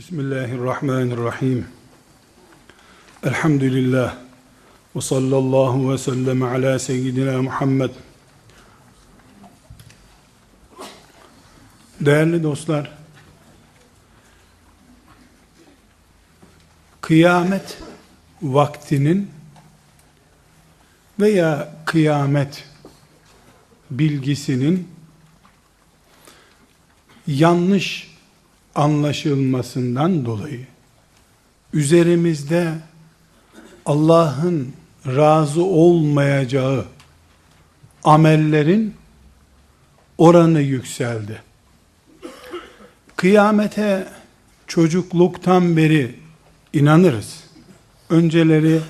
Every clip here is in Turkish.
Bismillahirrahmanirrahim. Elhamdülillah. Ve sallallahu ve sellem ala seyyidina Muhammed. Değerli dostlar, kıyamet vaktinin veya kıyamet bilgisinin yanlış anlaşılmasından dolayı üzerimizde Allah'ın razı olmayacağı amellerin oranı yükseldi. Kıyamete çocukluktan beri inanırız. Önceleri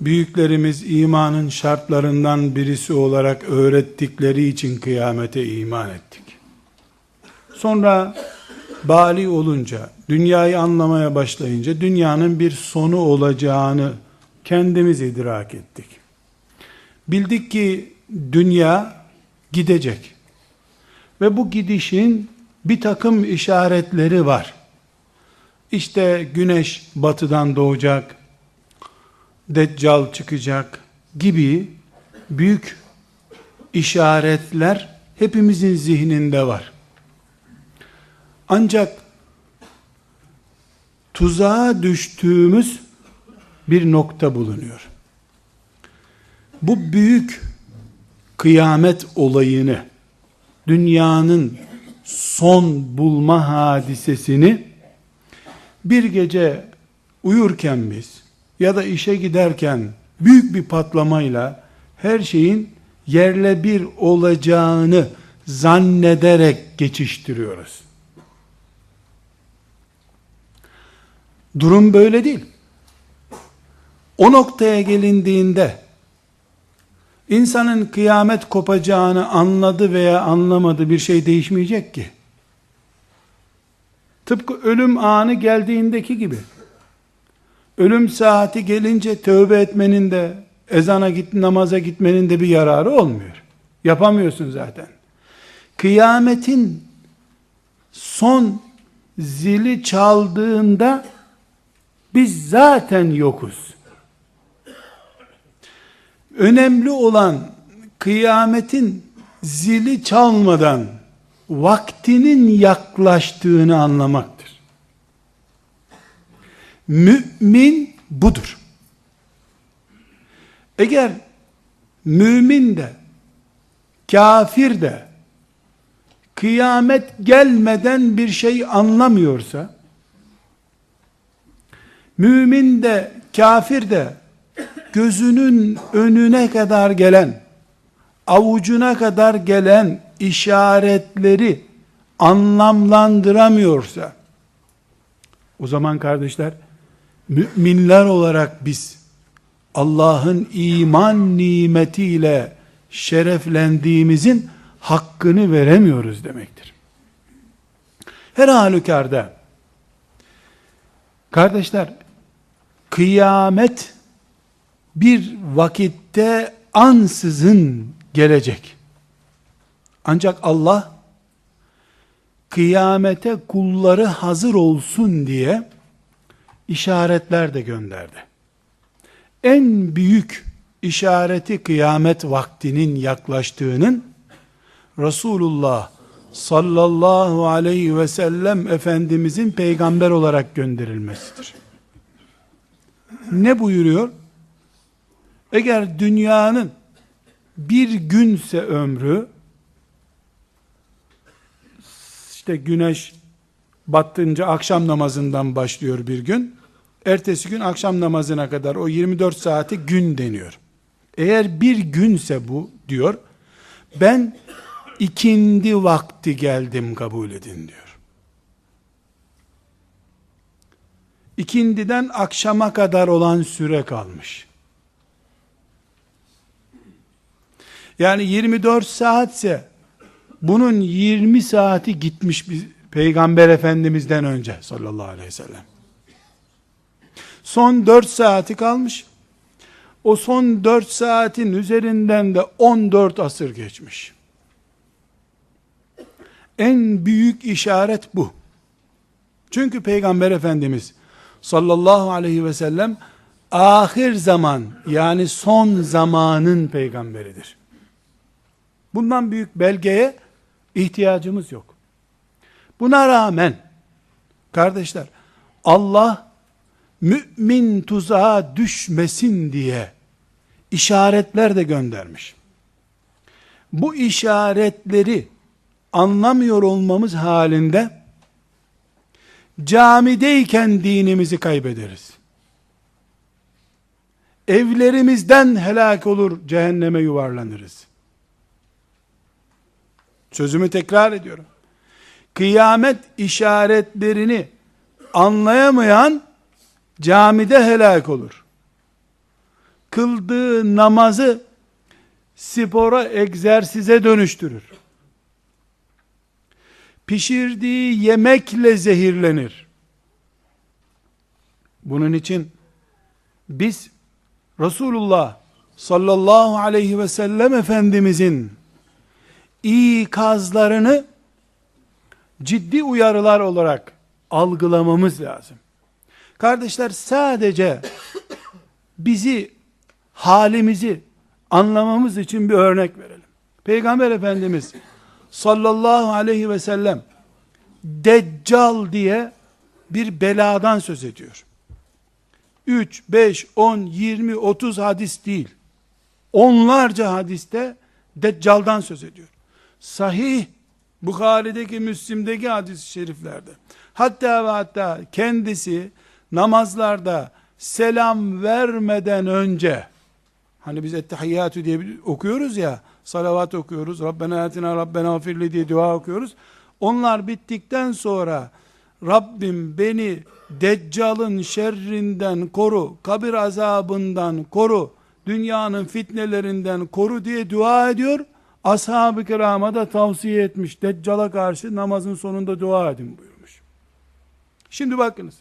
büyüklerimiz imanın şartlarından birisi olarak öğrettikleri için kıyamete iman ettik. Sonra bali olunca, dünyayı anlamaya başlayınca dünyanın bir sonu olacağını kendimiz idrak ettik. Bildik ki dünya gidecek. Ve bu gidişin bir takım işaretleri var. İşte güneş batıdan doğacak, deccal çıkacak gibi büyük işaretler hepimizin zihninde var. Ancak tuzağa düştüğümüz bir nokta bulunuyor. Bu büyük kıyamet olayını, dünyanın son bulma hadisesini bir gece uyurken biz ya da işe giderken büyük bir patlamayla her şeyin yerle bir olacağını zannederek geçiştiriyoruz. Durum böyle değil. O noktaya gelindiğinde insanın kıyamet kopacağını anladı veya anlamadı bir şey değişmeyecek ki. Tıpkı ölüm anı geldiğindeki gibi. Ölüm saati gelince tövbe etmenin de ezana git namaza gitmenin de bir yararı olmuyor. Yapamıyorsun zaten. Kıyametin son zili çaldığında biz zaten yokuz. Önemli olan kıyametin zili çalmadan vaktinin yaklaştığını anlamaktır. Mümin budur. Eğer mümin de kafir de kıyamet gelmeden bir şey anlamıyorsa mümin de kafir de gözünün önüne kadar gelen avucuna kadar gelen işaretleri anlamlandıramıyorsa o zaman kardeşler müminler olarak biz Allah'ın iman nimetiyle şereflendiğimizin hakkını veremiyoruz demektir. Her halükarda kardeşler kıyamet bir vakitte ansızın gelecek. Ancak Allah kıyamete kulları hazır olsun diye işaretler de gönderdi. En büyük işareti kıyamet vaktinin yaklaştığının Resulullah sallallahu aleyhi ve sellem Efendimizin peygamber olarak gönderilmesidir. Ne buyuruyor? Eğer dünyanın bir günse ömrü işte güneş battınca akşam namazından başlıyor bir gün. Ertesi gün akşam namazına kadar o 24 saati gün deniyor. Eğer bir günse bu diyor, ben ikindi vakti geldim kabul edin diyor. İkindiden akşama kadar olan süre kalmış. Yani 24 saatse bunun 20 saati gitmiş bir peygamber efendimizden önce sallallahu aleyhi ve sellem. Son 4 saati kalmış. O son 4 saatin üzerinden de 14 asır geçmiş. En büyük işaret bu. Çünkü Peygamber Efendimiz sallallahu aleyhi ve sellem ahir zaman yani son zamanın peygamberidir. Bundan büyük belgeye ihtiyacımız yok. Buna rağmen kardeşler Allah mümin tuzağa düşmesin diye işaretler de göndermiş. Bu işaretleri anlamıyor olmamız halinde camideyken dinimizi kaybederiz. Evlerimizden helak olur, cehenneme yuvarlanırız. Sözümü tekrar ediyorum. Kıyamet işaretlerini anlayamayan camide helak olur. Kıldığı namazı spora, egzersize dönüştürür. Pişirdiği yemekle zehirlenir. Bunun için biz Resulullah sallallahu aleyhi ve sellem Efendimizin ikazlarını ciddi uyarılar olarak algılamamız lazım. Kardeşler sadece bizi, halimizi anlamamız için bir örnek verelim. Peygamber Efendimiz sallallahu aleyhi ve sellem Deccal diye bir beladan söz ediyor. 3, 5, 10, 20, 30 hadis değil. Onlarca hadiste Deccal'dan söz ediyor. Sahih Bukhari'deki, Müslim'deki hadis-i şeriflerde. Hatta ve hatta kendisi namazlarda selam vermeden önce hani biz ettehiyyatü diye okuyoruz ya salavat okuyoruz Rabbena atina Rabbena afirli diye dua okuyoruz onlar bittikten sonra Rabbim beni Deccal'ın şerrinden koru, kabir azabından koru, dünyanın fitnelerinden koru diye dua ediyor. Ashab-ı kirama da tavsiye etmiş. Deccal'a karşı namazın sonunda dua edin buyurmuş. Şimdi bakınız.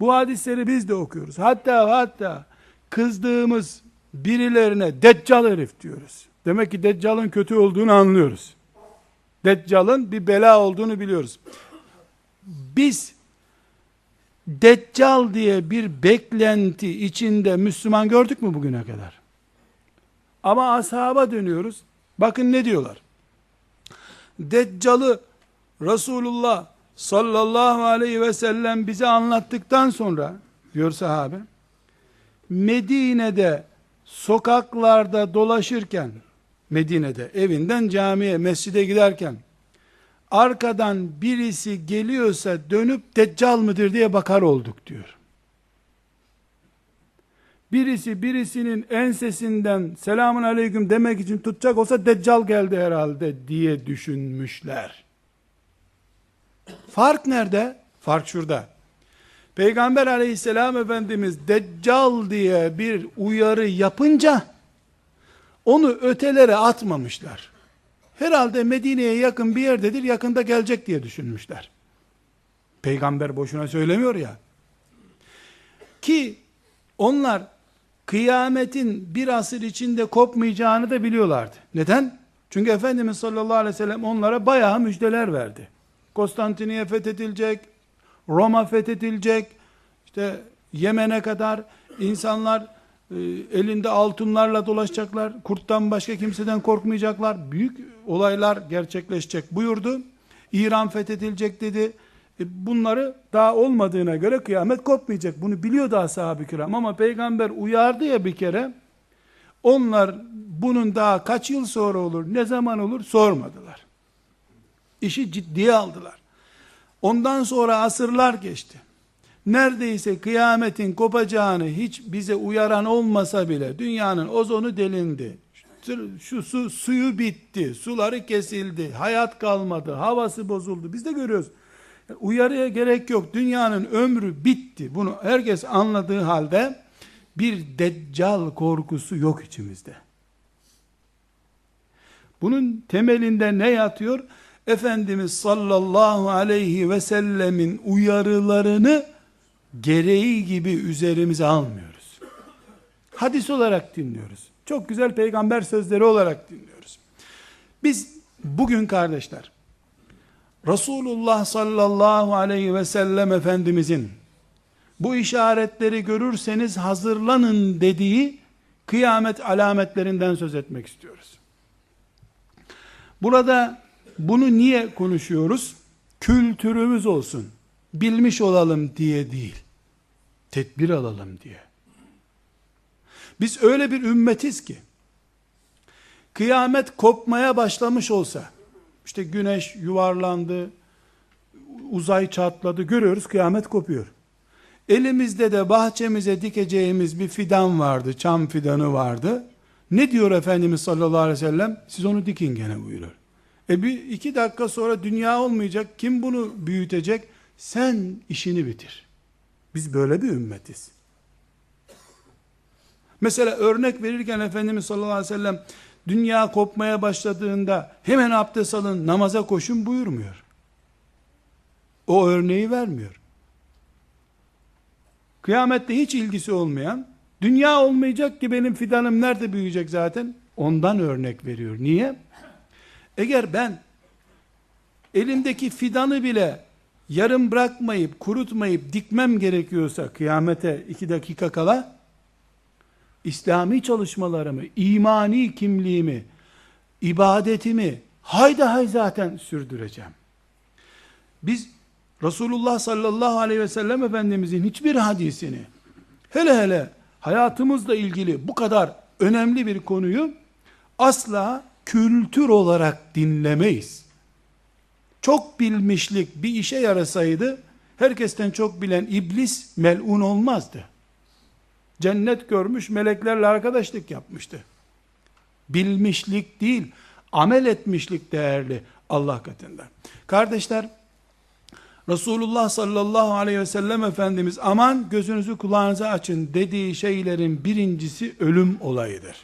Bu hadisleri biz de okuyoruz. Hatta hatta kızdığımız birilerine deccal herif diyoruz. Demek ki deccalın kötü olduğunu anlıyoruz. Deccalın bir bela olduğunu biliyoruz. Biz Deccal diye bir beklenti içinde Müslüman gördük mü bugüne kadar? Ama ashaba dönüyoruz. Bakın ne diyorlar. Deccal'ı Resulullah sallallahu aleyhi ve sellem bize anlattıktan sonra diyor sahabe Medine'de sokaklarda dolaşırken Medine'de evinden camiye mescide giderken arkadan birisi geliyorsa dönüp deccal mıdır diye bakar olduk diyor. Birisi birisinin ensesinden selamun aleyküm demek için tutacak olsa deccal geldi herhalde diye düşünmüşler. Fark nerede? Fark şurada. Peygamber aleyhisselam efendimiz deccal diye bir uyarı yapınca onu ötelere atmamışlar. Herhalde Medine'ye yakın bir yerdedir, yakında gelecek diye düşünmüşler. Peygamber boşuna söylemiyor ya. Ki onlar kıyametin bir asır içinde kopmayacağını da biliyorlardı. Neden? Çünkü Efendimiz sallallahu aleyhi ve sellem onlara bayağı müjdeler verdi. Konstantiniye fethedilecek, Roma fethedilecek, işte Yemen'e kadar insanlar e, elinde altınlarla dolaşacaklar, kurttan başka kimseden korkmayacaklar, büyük olaylar gerçekleşecek buyurdu. İran fethedilecek dedi. E bunları daha olmadığına göre kıyamet kopmayacak. Bunu biliyordu ashab-ı kiram ama peygamber uyardı ya bir kere. Onlar bunun daha kaç yıl sonra olur, ne zaman olur sormadılar. İşi ciddiye aldılar. Ondan sonra asırlar geçti. Neredeyse kıyametin kopacağını hiç bize uyaran olmasa bile dünyanın ozonu delindi. Şu su, suyu bitti, suları kesildi, hayat kalmadı, havası bozuldu. Biz de görüyoruz. Uyarıya gerek yok. Dünyanın ömrü bitti. Bunu herkes anladığı halde bir deccal korkusu yok içimizde. Bunun temelinde ne yatıyor? Efendimiz sallallahu aleyhi ve sellemin uyarılarını gereği gibi üzerimize almıyoruz. Hadis olarak dinliyoruz. Çok güzel peygamber sözleri olarak dinliyoruz. Biz bugün kardeşler Resulullah sallallahu aleyhi ve sellem Efendimizin bu işaretleri görürseniz hazırlanın dediği kıyamet alametlerinden söz etmek istiyoruz. Burada bunu niye konuşuyoruz? Kültürümüz olsun, bilmiş olalım diye değil, tedbir alalım diye. Biz öyle bir ümmetiz ki, kıyamet kopmaya başlamış olsa, işte güneş yuvarlandı, uzay çatladı, görüyoruz kıyamet kopuyor. Elimizde de bahçemize dikeceğimiz bir fidan vardı, çam fidanı vardı. Ne diyor Efendimiz sallallahu aleyhi ve sellem? Siz onu dikin gene buyuruyor. E bir iki dakika sonra dünya olmayacak. Kim bunu büyütecek? Sen işini bitir. Biz böyle bir ümmetiz. Mesela örnek verirken Efendimiz sallallahu aleyhi ve sellem dünya kopmaya başladığında hemen abdest alın, namaza koşun buyurmuyor. O örneği vermiyor. Kıyamette hiç ilgisi olmayan, dünya olmayacak ki benim fidanım nerede büyüyecek zaten? Ondan örnek veriyor. Niye? Eğer ben elimdeki fidanı bile yarım bırakmayıp, kurutmayıp dikmem gerekiyorsa kıyamete iki dakika kala, İslami çalışmalarımı, imani kimliğimi, ibadetimi hayda hay zaten sürdüreceğim. Biz Resulullah sallallahu aleyhi ve sellem Efendimizin hiçbir hadisini hele hele hayatımızla ilgili bu kadar önemli bir konuyu asla kültür olarak dinlemeyiz. Çok bilmişlik bir işe yarasaydı herkesten çok bilen iblis melun olmazdı. Cennet görmüş meleklerle arkadaşlık yapmıştı. Bilmişlik değil, amel etmişlik değerli Allah katında. Kardeşler, Resulullah sallallahu aleyhi ve sellem Efendimiz aman gözünüzü kulağınızı açın dediği şeylerin birincisi ölüm olayıdır.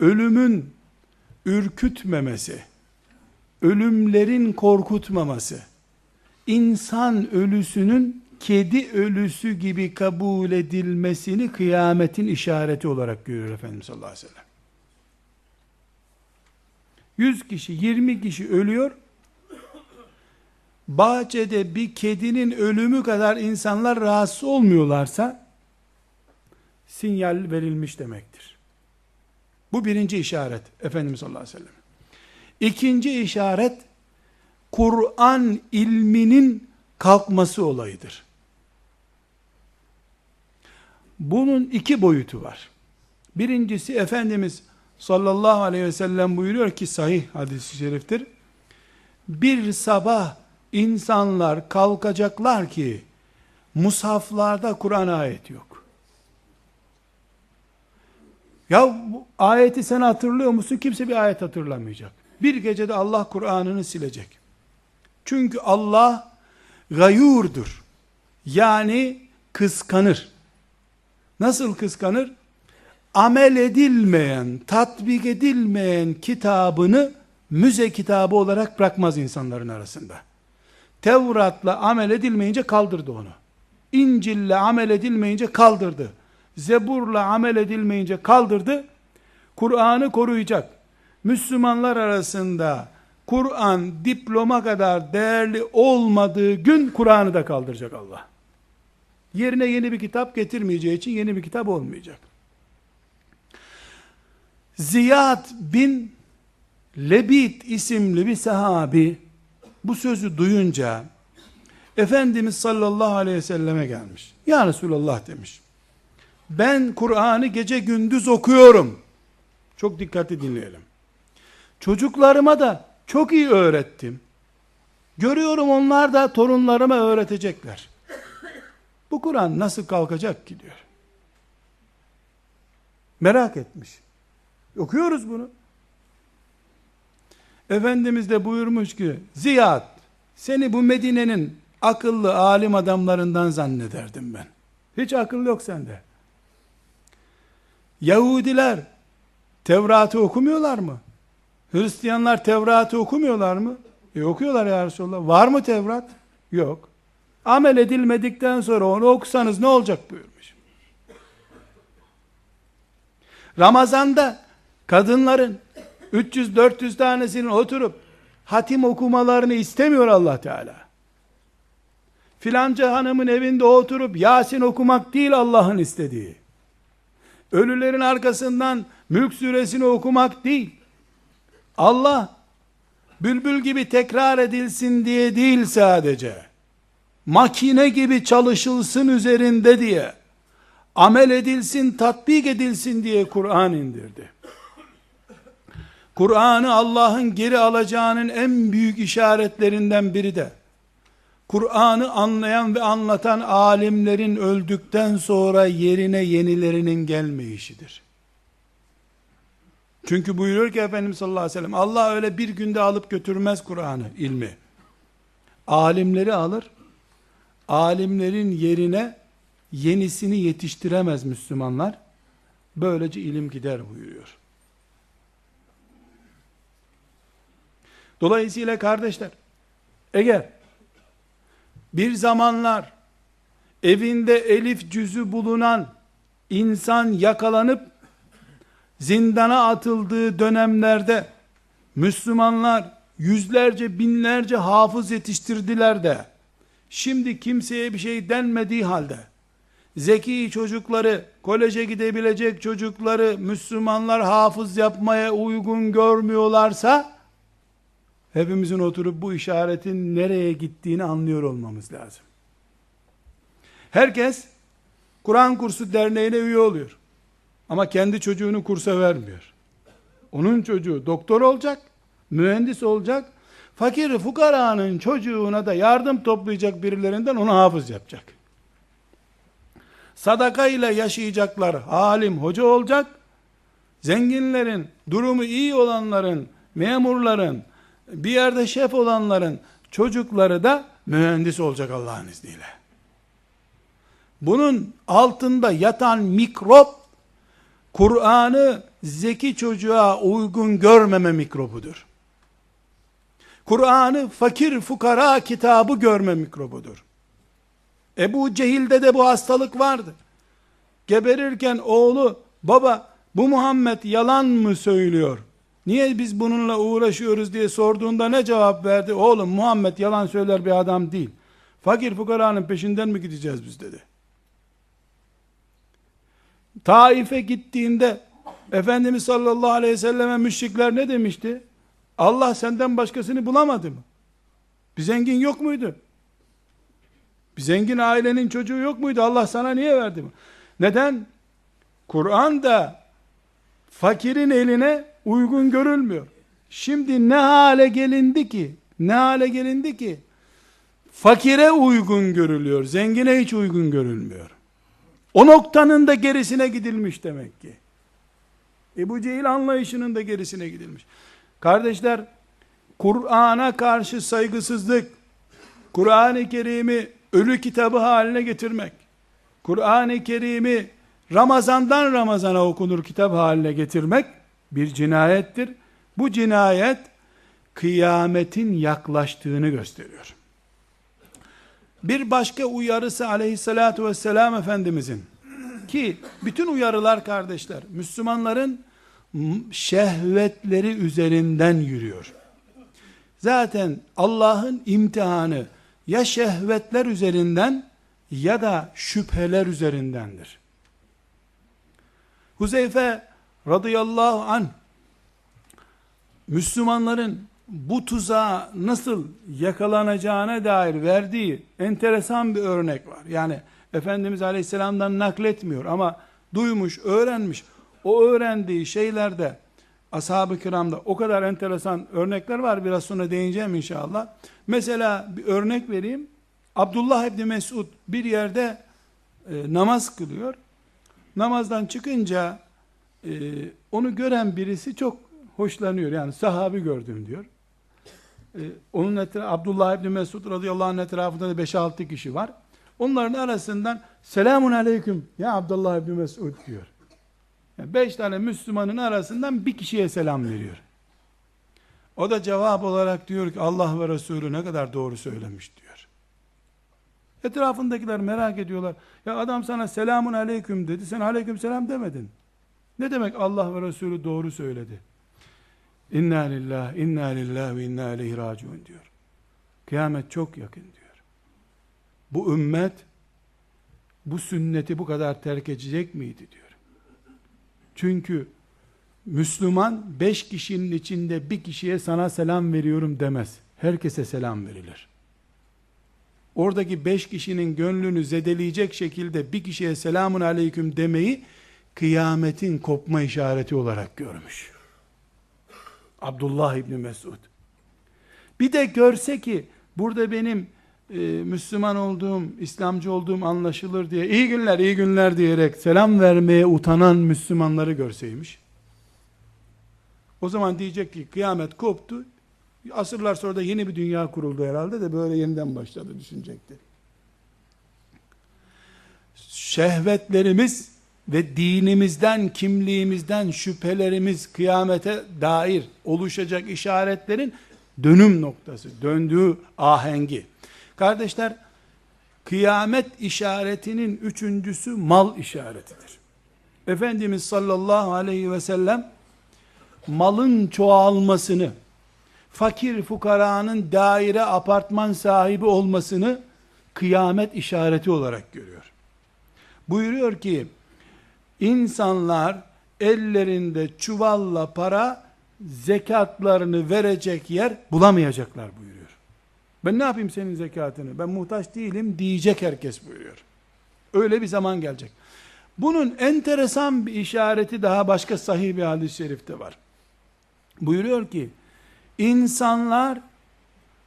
Ölümün ürkütmemesi, ölümlerin korkutmaması, insan ölüsünün kedi ölüsü gibi kabul edilmesini kıyametin işareti olarak görüyor Efendimiz sallallahu aleyhi ve sellem. 100 kişi, 20 kişi ölüyor, bahçede bir kedinin ölümü kadar insanlar rahatsız olmuyorlarsa sinyal verilmiş demektir. Bu birinci işaret Efendimiz sallallahu aleyhi ve sellem. İkinci işaret Kur'an ilminin kalkması olayıdır. Bunun iki boyutu var. Birincisi Efendimiz sallallahu aleyhi ve sellem buyuruyor ki sahih hadis-i şeriftir. Bir sabah insanlar kalkacaklar ki mushaflarda Kur'an ayeti yok. Ya bu ayeti sen hatırlıyor musun? Kimse bir ayet hatırlamayacak. Bir gecede Allah Kur'an'ını silecek. Çünkü Allah gayurdur. Yani kıskanır. Nasıl kıskanır? Amel edilmeyen, tatbik edilmeyen kitabını müze kitabı olarak bırakmaz insanların arasında. Tevrat'la amel edilmeyince kaldırdı onu. İncil'le amel edilmeyince kaldırdı. Zebur'la amel edilmeyince kaldırdı. Kur'an'ı koruyacak. Müslümanlar arasında Kur'an diploma kadar değerli olmadığı gün Kur'an'ı da kaldıracak Allah. Yerine yeni bir kitap getirmeyeceği için yeni bir kitap olmayacak. Ziyad bin Lebit isimli bir sahabi bu sözü duyunca Efendimiz sallallahu aleyhi ve selleme gelmiş. Ya Resulallah demiş. Ben Kur'an'ı gece gündüz okuyorum. Çok dikkatli dinleyelim. Çocuklarıma da çok iyi öğrettim. Görüyorum onlar da torunlarıma öğretecekler. Bu Kur'an nasıl kalkacak ki diyor. Merak etmiş. Okuyoruz bunu. Efendimiz de buyurmuş ki, Ziyad, seni bu Medine'nin akıllı alim adamlarından zannederdim ben. Hiç akıl yok sende. Yahudiler Tevrat'ı okumuyorlar mı? Hristiyanlar Tevrat'ı okumuyorlar mı? E okuyorlar ya Resulallah. Var mı Tevrat? Yok. Amel edilmedikten sonra onu okusanız ne olacak buyurmuş. Ramazanda kadınların 300-400 tanesinin oturup hatim okumalarını istemiyor Allah Teala. Filanca hanımın evinde oturup Yasin okumak değil Allah'ın istediği. Ölülerin arkasından Mülk suresini okumak değil. Allah bülbül gibi tekrar edilsin diye değil sadece. Makine gibi çalışılsın üzerinde diye. Amel edilsin, tatbik edilsin diye Kur'an indirdi. Kur'an'ı Allah'ın geri alacağının en büyük işaretlerinden biri de Kur'an'ı anlayan ve anlatan alimlerin öldükten sonra yerine yenilerinin gelmeyişidir. Çünkü buyuruyor ki Efendimiz sallallahu aleyhi ve sellem Allah öyle bir günde alıp götürmez Kur'an'ı, ilmi. Alimleri alır, alimlerin yerine yenisini yetiştiremez Müslümanlar. Böylece ilim gider buyuruyor. Dolayısıyla kardeşler, eğer bir zamanlar evinde elif cüzü bulunan insan yakalanıp zindana atıldığı dönemlerde Müslümanlar yüzlerce binlerce hafız yetiştirdiler de şimdi kimseye bir şey denmediği halde zeki çocukları koleje gidebilecek çocukları Müslümanlar hafız yapmaya uygun görmüyorlarsa hepimizin oturup bu işaretin nereye gittiğini anlıyor olmamız lazım. Herkes Kur'an kursu derneğine üye oluyor. Ama kendi çocuğunu kursa vermiyor. Onun çocuğu doktor olacak, mühendis olacak, fakir fukaranın çocuğuna da yardım toplayacak birilerinden onu hafız yapacak. Sadaka ile yaşayacaklar alim hoca olacak, zenginlerin, durumu iyi olanların, memurların, bir yerde şef olanların çocukları da mühendis olacak Allah'ın izniyle. Bunun altında yatan mikrop Kur'an'ı zeki çocuğa uygun görmeme mikrobudur. Kur'an'ı fakir fukara kitabı görme mikrobudur. Ebu Cehil'de de bu hastalık vardı. Geberirken oğlu baba bu Muhammed yalan mı söylüyor? Niye biz bununla uğraşıyoruz diye sorduğunda ne cevap verdi? Oğlum Muhammed yalan söyler bir adam değil. Fakir fukaranın peşinden mi gideceğiz biz dedi. Taif'e gittiğinde Efendimiz sallallahu aleyhi ve selleme müşrikler ne demişti? Allah senden başkasını bulamadı mı? Bir zengin yok muydu? Bir zengin ailenin çocuğu yok muydu? Allah sana niye verdi mi? Neden? Kur'an da fakirin eline uygun görülmüyor. Şimdi ne hale gelindi ki? Ne hale gelindi ki? Fakire uygun görülüyor. Zengine hiç uygun görülmüyor. O noktanın da gerisine gidilmiş demek ki. Ebu Cehil anlayışının da gerisine gidilmiş. Kardeşler, Kur'an'a karşı saygısızlık, Kur'an-ı Kerim'i ölü kitabı haline getirmek, Kur'an-ı Kerim'i Ramazandan Ramazana okunur kitap haline getirmek bir cinayettir. Bu cinayet kıyametin yaklaştığını gösteriyor. Bir başka uyarısı aleyhissalatu vesselam Efendimizin ki bütün uyarılar kardeşler Müslümanların şehvetleri üzerinden yürüyor. Zaten Allah'ın imtihanı ya şehvetler üzerinden ya da şüpheler üzerindendir. Huzeyfe radıyallahu an Müslümanların bu tuzağa nasıl yakalanacağına dair verdiği enteresan bir örnek var. Yani Efendimiz Aleyhisselam'dan nakletmiyor ama duymuş, öğrenmiş. O öğrendiği şeylerde ashab-ı kiramda o kadar enteresan örnekler var. Biraz sonra değineceğim inşallah. Mesela bir örnek vereyim. Abdullah İbni Mesud bir yerde e, namaz kılıyor. Namazdan çıkınca e, onu gören birisi çok hoşlanıyor. Yani sahabi gördüm diyor. Ee, onun etrafı, Abdullah İbni Mesud radıyallahu anh etrafında da 5-6 kişi var. Onların arasından selamun aleyküm ya Abdullah İbni Mesud diyor. Yani beş tane Müslümanın arasından bir kişiye selam veriyor. O da cevap olarak diyor ki Allah ve Resulü ne kadar doğru söylemiş diyor. Etrafındakiler merak ediyorlar. Ya adam sana selamun aleyküm dedi. Sen aleyküm selam demedin. Ne demek Allah ve Resulü doğru söyledi? İnna lillahi, inna lillahi ve inna ileyhi raciun diyor. Kıyamet çok yakın diyor. Bu ümmet bu sünneti bu kadar terk edecek miydi diyor. Çünkü Müslüman beş kişinin içinde bir kişiye sana selam veriyorum demez. Herkese selam verilir. Oradaki beş kişinin gönlünü zedeleyecek şekilde bir kişiye selamun aleyküm demeyi kıyametin kopma işareti olarak görmüş. Abdullah İbni Mesud. Bir de görse ki burada benim e, Müslüman olduğum, İslamcı olduğum anlaşılır diye iyi günler, iyi günler diyerek selam vermeye utanan Müslümanları görseymiş. O zaman diyecek ki kıyamet koptu. Asırlar sonra da yeni bir dünya kuruldu herhalde de böyle yeniden başladı düşünecekti. Şehvetlerimiz ve dinimizden, kimliğimizden şüphelerimiz kıyamete dair oluşacak işaretlerin dönüm noktası, döndüğü ahengi. Kardeşler, kıyamet işaretinin üçüncüsü mal işaretidir. Efendimiz sallallahu aleyhi ve sellem malın çoğalmasını, fakir fukaranın daire apartman sahibi olmasını kıyamet işareti olarak görüyor. Buyuruyor ki, insanlar ellerinde çuvalla para zekatlarını verecek yer bulamayacaklar buyuruyor. Ben ne yapayım senin zekatını? Ben muhtaç değilim diyecek herkes buyuruyor. Öyle bir zaman gelecek. Bunun enteresan bir işareti daha başka sahih bir hadis-i şerifte var. Buyuruyor ki, insanlar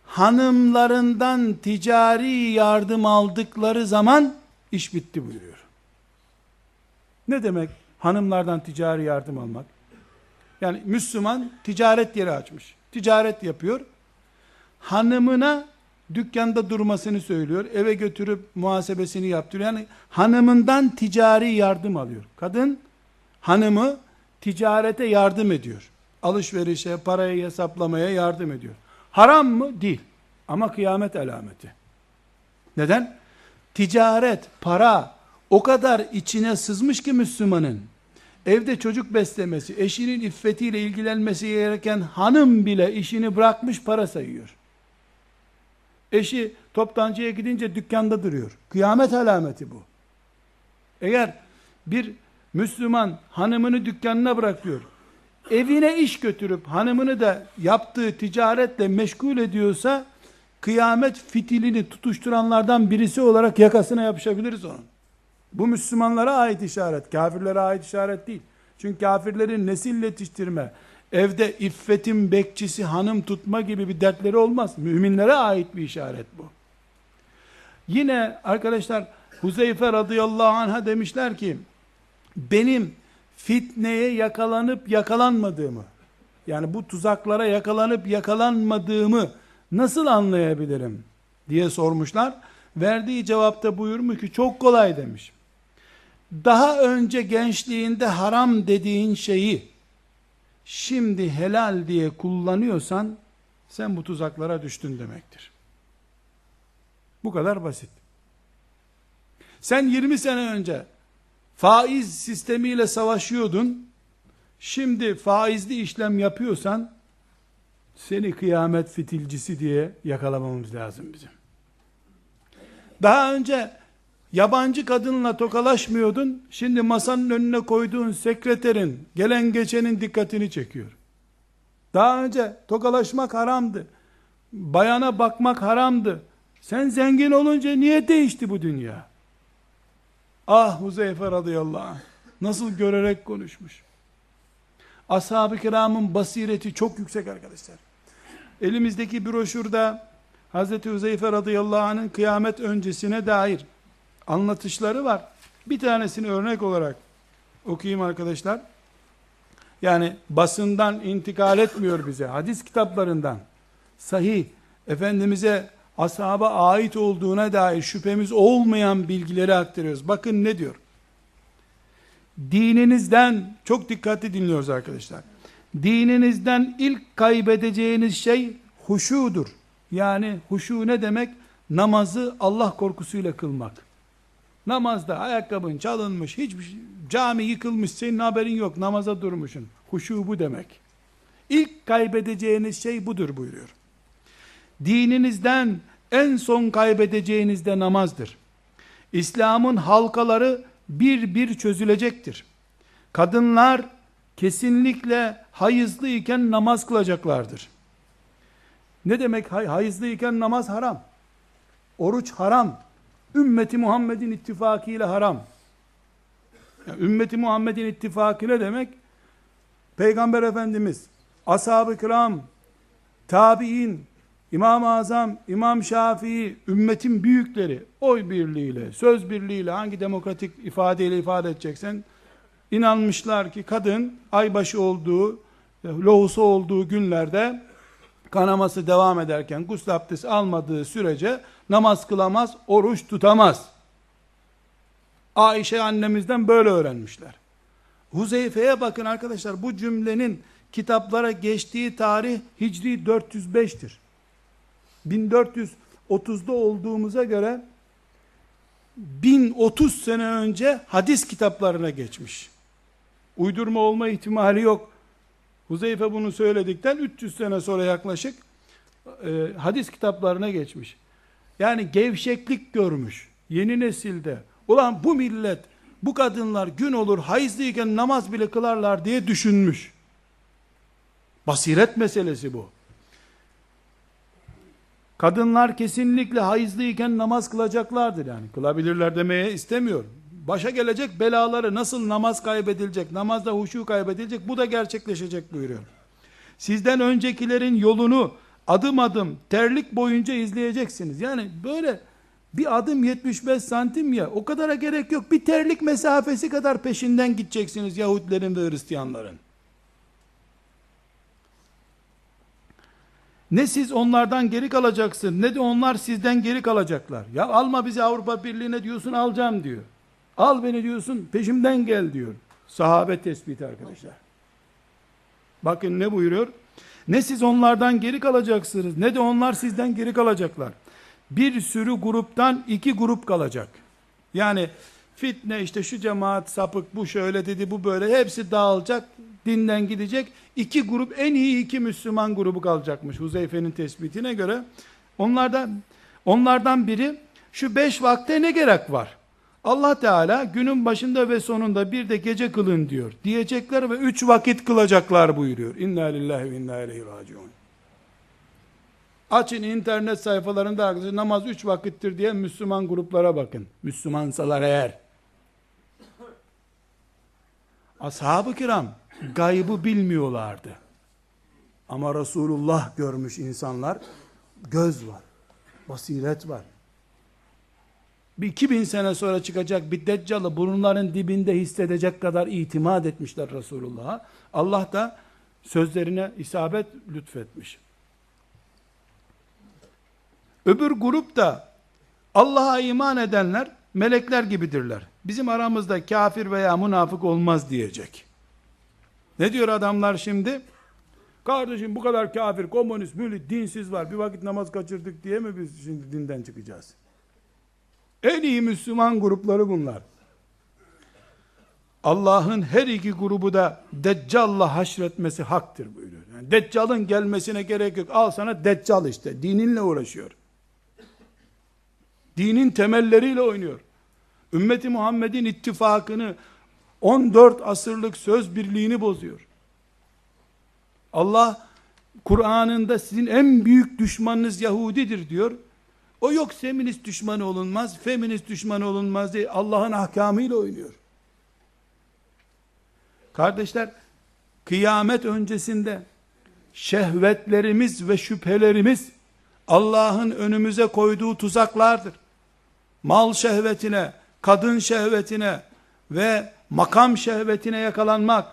hanımlarından ticari yardım aldıkları zaman iş bitti buyuruyor. Ne demek hanımlardan ticari yardım almak? Yani Müslüman ticaret yeri açmış. Ticaret yapıyor. Hanımına dükkanda durmasını söylüyor. Eve götürüp muhasebesini yaptırıyor. Yani hanımından ticari yardım alıyor. Kadın hanımı ticarete yardım ediyor. Alışverişe, parayı hesaplamaya yardım ediyor. Haram mı? Değil. Ama kıyamet alameti. Neden? Ticaret, para o kadar içine sızmış ki Müslümanın evde çocuk beslemesi, eşinin iffetiyle ilgilenmesi gereken hanım bile işini bırakmış para sayıyor. Eşi toptancıya gidince dükkanda duruyor. Kıyamet alameti bu. Eğer bir Müslüman hanımını dükkanına bırakıyor, evine iş götürüp hanımını da yaptığı ticaretle meşgul ediyorsa, kıyamet fitilini tutuşturanlardan birisi olarak yakasına yapışabiliriz onun. Bu Müslümanlara ait işaret, kafirlere ait işaret değil. Çünkü kafirlerin nesil yetiştirme, evde iffetin bekçisi hanım tutma gibi bir dertleri olmaz. Müminlere ait bir işaret bu. Yine arkadaşlar Huzeyfe radıyallahu anh'a demişler ki benim fitneye yakalanıp yakalanmadığımı yani bu tuzaklara yakalanıp yakalanmadığımı nasıl anlayabilirim diye sormuşlar. Verdiği cevapta buyurmuş ki çok kolay demiş. Daha önce gençliğinde haram dediğin şeyi şimdi helal diye kullanıyorsan sen bu tuzaklara düştün demektir. Bu kadar basit. Sen 20 sene önce faiz sistemiyle savaşıyordun. Şimdi faizli işlem yapıyorsan seni kıyamet fitilcisi diye yakalamamız lazım bizim. Daha önce yabancı kadınla tokalaşmıyordun, şimdi masanın önüne koyduğun sekreterin, gelen geçenin dikkatini çekiyor. Daha önce tokalaşmak haramdı. Bayana bakmak haramdı. Sen zengin olunca niye değişti bu dünya? Ah Huzeyfe radıyallahu anh. Nasıl görerek konuşmuş. Ashab-ı kiramın basireti çok yüksek arkadaşlar. Elimizdeki broşürde Hazreti Huzeyfe radıyallahu anh'ın kıyamet öncesine dair anlatışları var. Bir tanesini örnek olarak okuyayım arkadaşlar. Yani basından intikal etmiyor bize. Hadis kitaplarından sahih Efendimiz'e ashaba ait olduğuna dair şüphemiz olmayan bilgileri aktarıyoruz. Bakın ne diyor? Dininizden çok dikkatli dinliyoruz arkadaşlar. Dininizden ilk kaybedeceğiniz şey huşudur. Yani huşu ne demek? Namazı Allah korkusuyla kılmak. Namazda ayakkabın çalınmış, hiçbir şey, cami yıkılmış, senin haberin yok, namaza durmuşsun. Huşu bu demek. İlk kaybedeceğiniz şey budur buyuruyor. Dininizden en son kaybedeceğiniz de namazdır. İslam'ın halkaları bir bir çözülecektir. Kadınlar kesinlikle hayızlı iken namaz kılacaklardır. Ne demek hay hayızlı iken namaz haram? Oruç haram. Ümmeti Muhammed'in ittifakıyla haram. Yani ümmeti Muhammed'in ittifakı ne demek? Peygamber Efendimiz, ashab-ı kiram, tabi'in, İmam-ı Azam, İmam Şafii, ümmetin büyükleri oy birliğiyle, söz birliğiyle hangi demokratik ifadeyle ifade edeceksen inanmışlar ki kadın aybaşı olduğu, lohusu olduğu günlerde kanaması devam ederken gusül abdesti almadığı sürece namaz kılamaz, oruç tutamaz. Ayşe annemizden böyle öğrenmişler. Huzeyfe'ye bakın arkadaşlar bu cümlenin kitaplara geçtiği tarih Hicri 405'tir. 1430'da olduğumuza göre 1030 sene önce hadis kitaplarına geçmiş. Uydurma olma ihtimali yok. Huzeyfe bunu söyledikten 300 sene sonra yaklaşık e, hadis kitaplarına geçmiş. Yani gevşeklik görmüş. Yeni nesilde. Ulan bu millet, bu kadınlar gün olur hayızlıyken namaz bile kılarlar diye düşünmüş. Basiret meselesi bu. Kadınlar kesinlikle hayızlıyken namaz kılacaklardır yani. Kılabilirler demeye istemiyorum. Başa gelecek belaları nasıl namaz kaybedilecek, namazda huşu kaybedilecek bu da gerçekleşecek buyuruyor. Sizden öncekilerin yolunu adım adım terlik boyunca izleyeceksiniz. Yani böyle bir adım 75 santim ya o kadara gerek yok. Bir terlik mesafesi kadar peşinden gideceksiniz Yahudilerin ve Hristiyanların. Ne siz onlardan geri kalacaksın ne de onlar sizden geri kalacaklar. Ya alma bizi Avrupa Birliği'ne diyorsun alacağım diyor. Al beni diyorsun peşimden gel diyor. Sahabe tespiti arkadaşlar. Bakın ne buyuruyor? Ne siz onlardan geri kalacaksınız ne de onlar sizden geri kalacaklar. Bir sürü gruptan iki grup kalacak. Yani fitne işte şu cemaat sapık bu şöyle dedi bu böyle hepsi dağılacak dinden gidecek. İki grup en iyi iki Müslüman grubu kalacakmış Huzeyfe'nin tespitine göre. Onlardan onlardan biri şu beş vakte ne gerek var? Allah Teala günün başında ve sonunda bir de gece kılın diyor. Diyecekler ve üç vakit kılacaklar buyuruyor. İnna lillahi ve inna ileyhi raciun. Açın internet sayfalarında arkadaşlar namaz üç vakittir diye Müslüman gruplara bakın. Müslümansalar eğer. Ashab-ı kiram gaybı bilmiyorlardı. Ama Resulullah görmüş insanlar göz var, basiret var. Bir 2000 sene sonra çıkacak bir deccalı burunların dibinde hissedecek kadar itimat etmişler Resulullah'a. Allah da sözlerine isabet lütfetmiş. Öbür grup da Allah'a iman edenler melekler gibidirler. Bizim aramızda kafir veya münafık olmaz diyecek. Ne diyor adamlar şimdi? Kardeşim bu kadar kafir, komünist, mülit, dinsiz var. Bir vakit namaz kaçırdık diye mi biz şimdi dinden çıkacağız? En iyi Müslüman grupları bunlar. Allah'ın her iki grubu da Deccal'la haşretmesi haktır buyuruyor. Yani Deccal'ın gelmesine gerek yok. Al sana Deccal işte. Dininle uğraşıyor. Dinin temelleriyle oynuyor. Ümmeti Muhammed'in ittifakını 14 asırlık söz birliğini bozuyor. Allah Kur'an'ında sizin en büyük düşmanınız Yahudidir diyor. O yok feminist düşmanı olunmaz, feminist düşmanı olunmaz diye Allah'ın ahkamıyla oynuyor. Kardeşler, kıyamet öncesinde şehvetlerimiz ve şüphelerimiz Allah'ın önümüze koyduğu tuzaklardır. Mal şehvetine, kadın şehvetine ve makam şehvetine yakalanmak,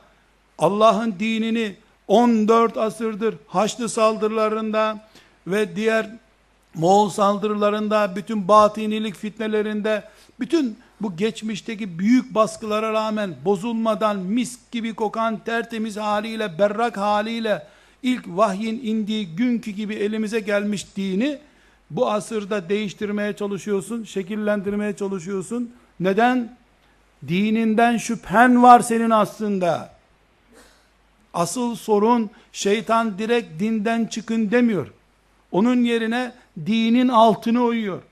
Allah'ın dinini 14 asırdır Haçlı saldırılarında ve diğer Moğol saldırılarında, bütün batinilik fitnelerinde, bütün bu geçmişteki büyük baskılara rağmen bozulmadan mis gibi kokan tertemiz haliyle, berrak haliyle ilk vahyin indiği günkü gibi elimize gelmiş dini bu asırda değiştirmeye çalışıyorsun, şekillendirmeye çalışıyorsun. Neden? Dininden şüphen var senin aslında. Asıl sorun şeytan direkt dinden çıkın demiyor. Onun yerine dinin altını oyuyor.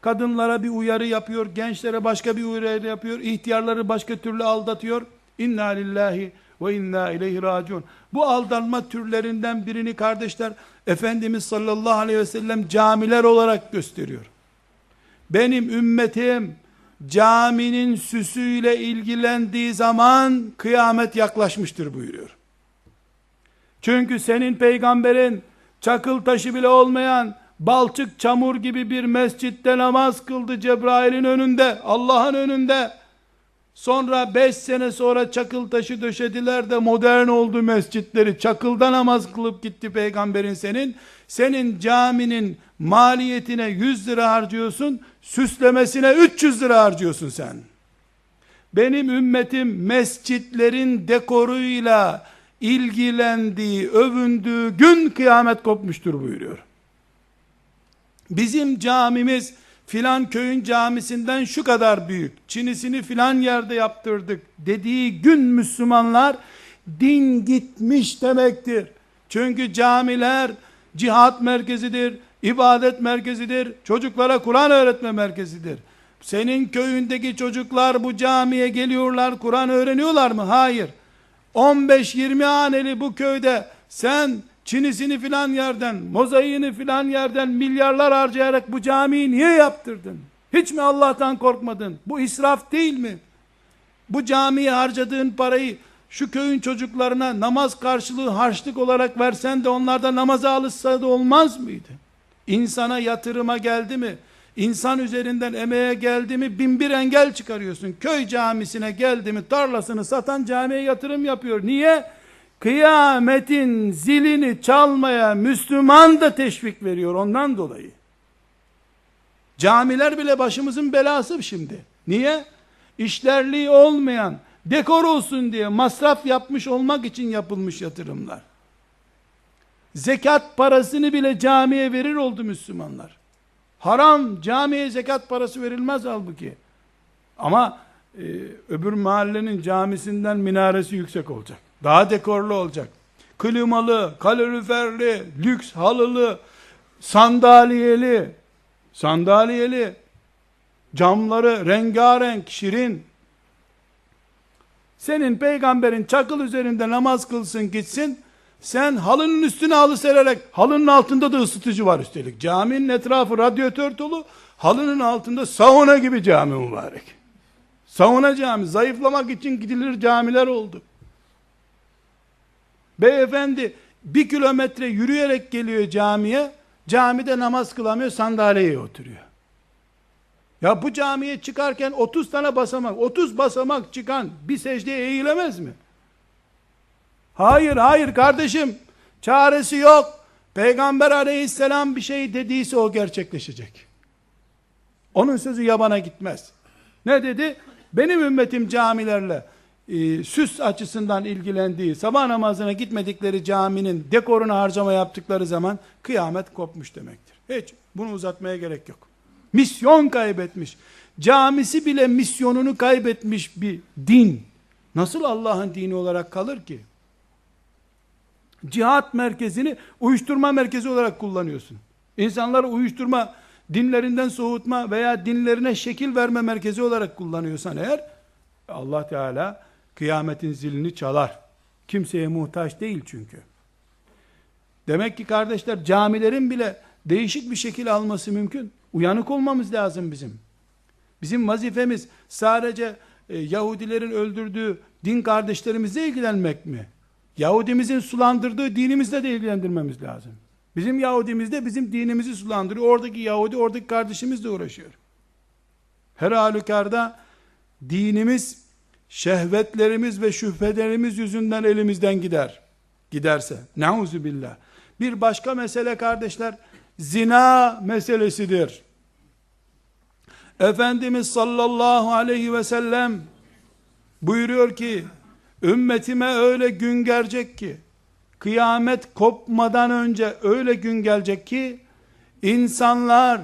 Kadınlara bir uyarı yapıyor, gençlere başka bir uyarı yapıyor, ihtiyarları başka türlü aldatıyor. İnna lillahi ve inna ileyhi raciun. Bu aldanma türlerinden birini kardeşler Efendimiz sallallahu aleyhi ve sellem camiler olarak gösteriyor. Benim ümmetim caminin süsüyle ilgilendiği zaman kıyamet yaklaşmıştır buyuruyor. Çünkü senin peygamberin çakıl taşı bile olmayan balçık çamur gibi bir mescitte namaz kıldı Cebrail'in önünde, Allah'ın önünde. Sonra beş sene sonra çakıl taşı döşediler de modern oldu mescitleri. Çakılda namaz kılıp gitti peygamberin senin. Senin caminin maliyetine 100 lira harcıyorsun, süslemesine 300 lira harcıyorsun sen. Benim ümmetim mescitlerin dekoruyla ilgilendiği, övündüğü gün kıyamet kopmuştur buyuruyor. Bizim camimiz filan köyün camisinden şu kadar büyük, çinisini filan yerde yaptırdık dediği gün Müslümanlar din gitmiş demektir. Çünkü camiler cihat merkezidir, ibadet merkezidir, çocuklara Kur'an öğretme merkezidir. Senin köyündeki çocuklar bu camiye geliyorlar, Kur'an öğreniyorlar mı? Hayır. 15-20 haneli bu köyde sen çinisini filan yerden, mozaiğini filan yerden milyarlar harcayarak bu camiyi niye yaptırdın? Hiç mi Allah'tan korkmadın? Bu israf değil mi? Bu camiye harcadığın parayı şu köyün çocuklarına namaz karşılığı harçlık olarak versen de onlar da namaza alışsa da olmaz mıydı? İnsana yatırıma geldi mi? İnsan üzerinden emeğe geldi mi bin bir engel çıkarıyorsun. Köy camisine geldi mi tarlasını satan camiye yatırım yapıyor. Niye? Kıyametin zilini çalmaya Müslüman da teşvik veriyor ondan dolayı. Camiler bile başımızın belası şimdi. Niye? İşlerliği olmayan, dekor olsun diye masraf yapmış olmak için yapılmış yatırımlar. Zekat parasını bile camiye verir oldu Müslümanlar. Haram camiye zekat parası verilmez halbuki. Ama e, öbür mahallenin camisinden minaresi yüksek olacak. Daha dekorlu olacak. Klimalı, kaloriferli, lüks halılı, sandalyeli, sandalyeli, camları rengarenk, şirin. Senin peygamberin çakıl üzerinde namaz kılsın gitsin, sen halının üstüne halı sererek, halının altında da ısıtıcı var üstelik. Caminin etrafı radyatör dolu, halının altında sauna gibi cami mübarek. Sauna cami, zayıflamak için gidilir camiler oldu. Beyefendi bir kilometre yürüyerek geliyor camiye, camide namaz kılamıyor, sandalyeye oturuyor. Ya bu camiye çıkarken 30 tane basamak, 30 basamak çıkan bir secdeye eğilemez mi? Hayır hayır kardeşim çaresi yok. Peygamber aleyhisselam bir şey dediyse o gerçekleşecek. Onun sözü yabana gitmez. Ne dedi? Benim ümmetim camilerle e, süs açısından ilgilendiği, sabah namazına gitmedikleri caminin dekorunu harcama yaptıkları zaman kıyamet kopmuş demektir. Hiç bunu uzatmaya gerek yok. Misyon kaybetmiş. Camisi bile misyonunu kaybetmiş bir din. Nasıl Allah'ın dini olarak kalır ki? Cihat merkezini uyuşturma merkezi olarak kullanıyorsun. İnsanları uyuşturma, dinlerinden soğutma veya dinlerine şekil verme merkezi olarak kullanıyorsan eğer Allah Teala kıyametin zilini çalar. Kimseye muhtaç değil çünkü. Demek ki kardeşler camilerin bile değişik bir şekil alması mümkün. Uyanık olmamız lazım bizim. Bizim vazifemiz sadece e, Yahudilerin öldürdüğü din kardeşlerimizle ilgilenmek mi? Yahudimizin sulandırdığı dinimizle de ilgilendirmemiz lazım. Bizim Yahudimiz de bizim dinimizi sulandırıyor. Oradaki Yahudi oradaki kardeşimizle uğraşıyor. Her halükarda dinimiz şehvetlerimiz ve şüphelerimiz yüzünden elimizden gider. Giderse. Nauzu billah. Bir başka mesele kardeşler zina meselesidir. Efendimiz sallallahu aleyhi ve sellem buyuruyor ki Ümmetime öyle gün gelecek ki, kıyamet kopmadan önce öyle gün gelecek ki, insanlar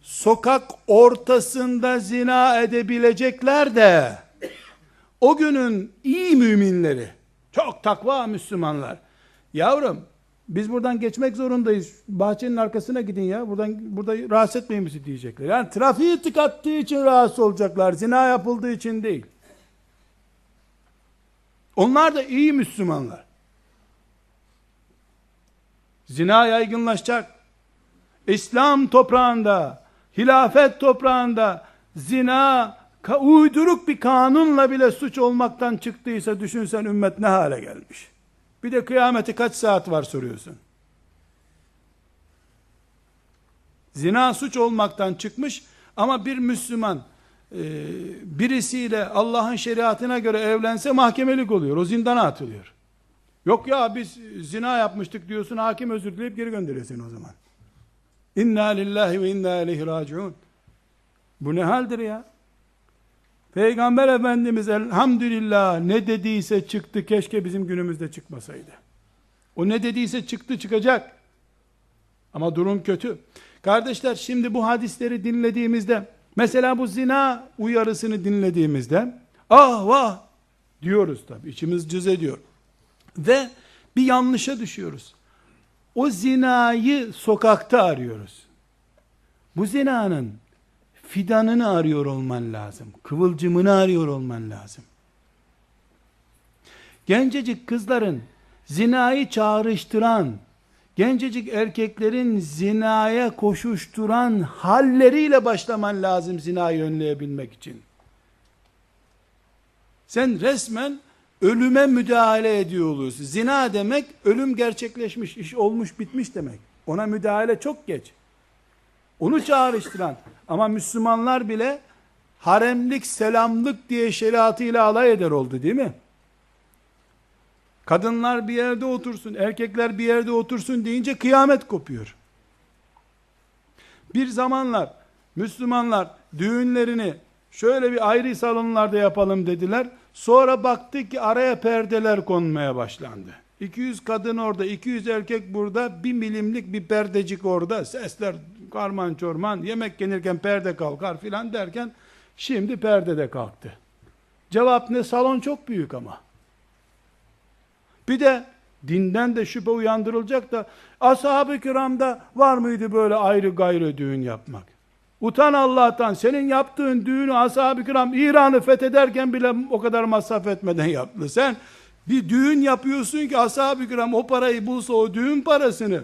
sokak ortasında zina edebilecekler de, o günün iyi müminleri, Çok takva Müslümanlar. Yavrum biz buradan geçmek zorundayız. Bahçenin arkasına gidin ya. Buradan burada rahatsız etmeyin bizi diyecekler. Yani trafiği tıkattığı için rahatsız olacaklar. Zina yapıldığı için değil. Onlar da iyi Müslümanlar. Zina yaygınlaşacak. İslam toprağında, hilafet toprağında zina uyduruk bir kanunla bile suç olmaktan çıktıysa düşünsen ümmet ne hale gelmiş. Bir de kıyameti kaç saat var soruyorsun. Zina suç olmaktan çıkmış ama bir Müslüman birisiyle Allah'ın şeriatına göre evlense mahkemelik oluyor. O zindana atılıyor. Yok ya biz zina yapmıştık diyorsun hakim özür dileyip geri gönderiyor seni o zaman. İnna lillahi ve inna ileyhi raciun. Bu ne haldir ya? Peygamber Efendimiz elhamdülillah ne dediyse çıktı keşke bizim günümüzde çıkmasaydı. O ne dediyse çıktı çıkacak. Ama durum kötü. Kardeşler şimdi bu hadisleri dinlediğimizde mesela bu zina uyarısını dinlediğimizde ah vah diyoruz tabi içimiz cız ediyor. Ve bir yanlışa düşüyoruz. O zinayı sokakta arıyoruz. Bu zinanın fidanını arıyor olman lazım. Kıvılcımını arıyor olman lazım. Gencecik kızların zinayı çağrıştıran, gencecik erkeklerin zinaya koşuşturan halleriyle başlaman lazım zinayı önleyebilmek için. Sen resmen ölüme müdahale ediyor oluyorsun. Zina demek ölüm gerçekleşmiş, iş olmuş, bitmiş demek. Ona müdahale çok geç. Onu çağrıştıran ama Müslümanlar bile haremlik, selamlık diye şeriatıyla alay eder oldu değil mi? Kadınlar bir yerde otursun, erkekler bir yerde otursun deyince kıyamet kopuyor. Bir zamanlar Müslümanlar düğünlerini şöyle bir ayrı salonlarda yapalım dediler. Sonra baktık ki araya perdeler konmaya başlandı. 200 kadın orada, 200 erkek burada, bir milimlik bir perdecik orada, sesler karman çorman, yemek yenirken perde kalkar filan derken, şimdi perde de kalktı. Cevap ne? Salon çok büyük ama. Bir de dinden de şüphe uyandırılacak da ashab-ı kiramda var mıydı böyle ayrı gayrı düğün yapmak? Utan Allah'tan senin yaptığın düğünü ashab-ı kiram İran'ı fethederken bile o kadar masraf etmeden yaptı. Sen bir düğün yapıyorsun ki ashab-ı kiram o parayı bulsa o düğün parasını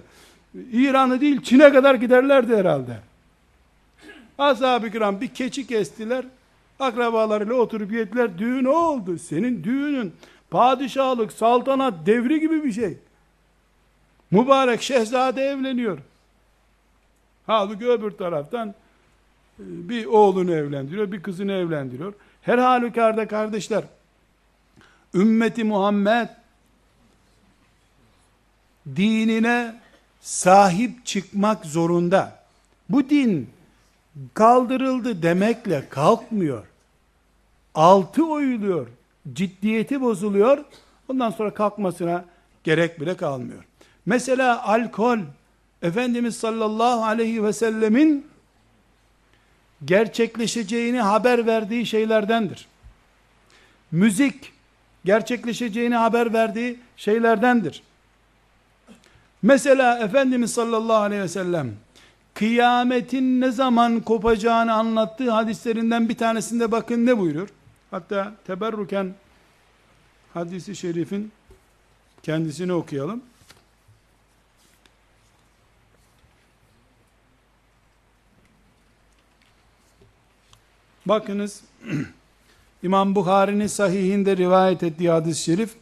İran'ı değil Çin'e kadar giderlerdi herhalde. Ashab-ı kiram bir keçi kestiler. Akrabalarıyla oturup yediler. Düğün oldu. Senin düğünün padişahlık, saltanat devri gibi bir şey. Mübarek şehzade evleniyor. Halbuki öbür taraftan e, bir oğlunu evlendiriyor, bir kızını evlendiriyor. Her halükarda kardeşler, ümmeti Muhammed dinine sahip çıkmak zorunda. Bu din kaldırıldı demekle kalkmıyor. Altı oyuluyor. Ciddiyeti bozuluyor. Ondan sonra kalkmasına gerek bile kalmıyor. Mesela alkol Efendimiz sallallahu aleyhi ve sellemin gerçekleşeceğini haber verdiği şeylerdendir. Müzik gerçekleşeceğini haber verdiği şeylerdendir. Mesela Efendimiz sallallahu aleyhi ve sellem kıyametin ne zaman kopacağını anlattığı hadislerinden bir tanesinde bakın ne buyuruyor? Hatta teberruken hadisi şerifin kendisini okuyalım. Bakınız İmam Bukhari'nin sahihinde rivayet ettiği hadis-i şerif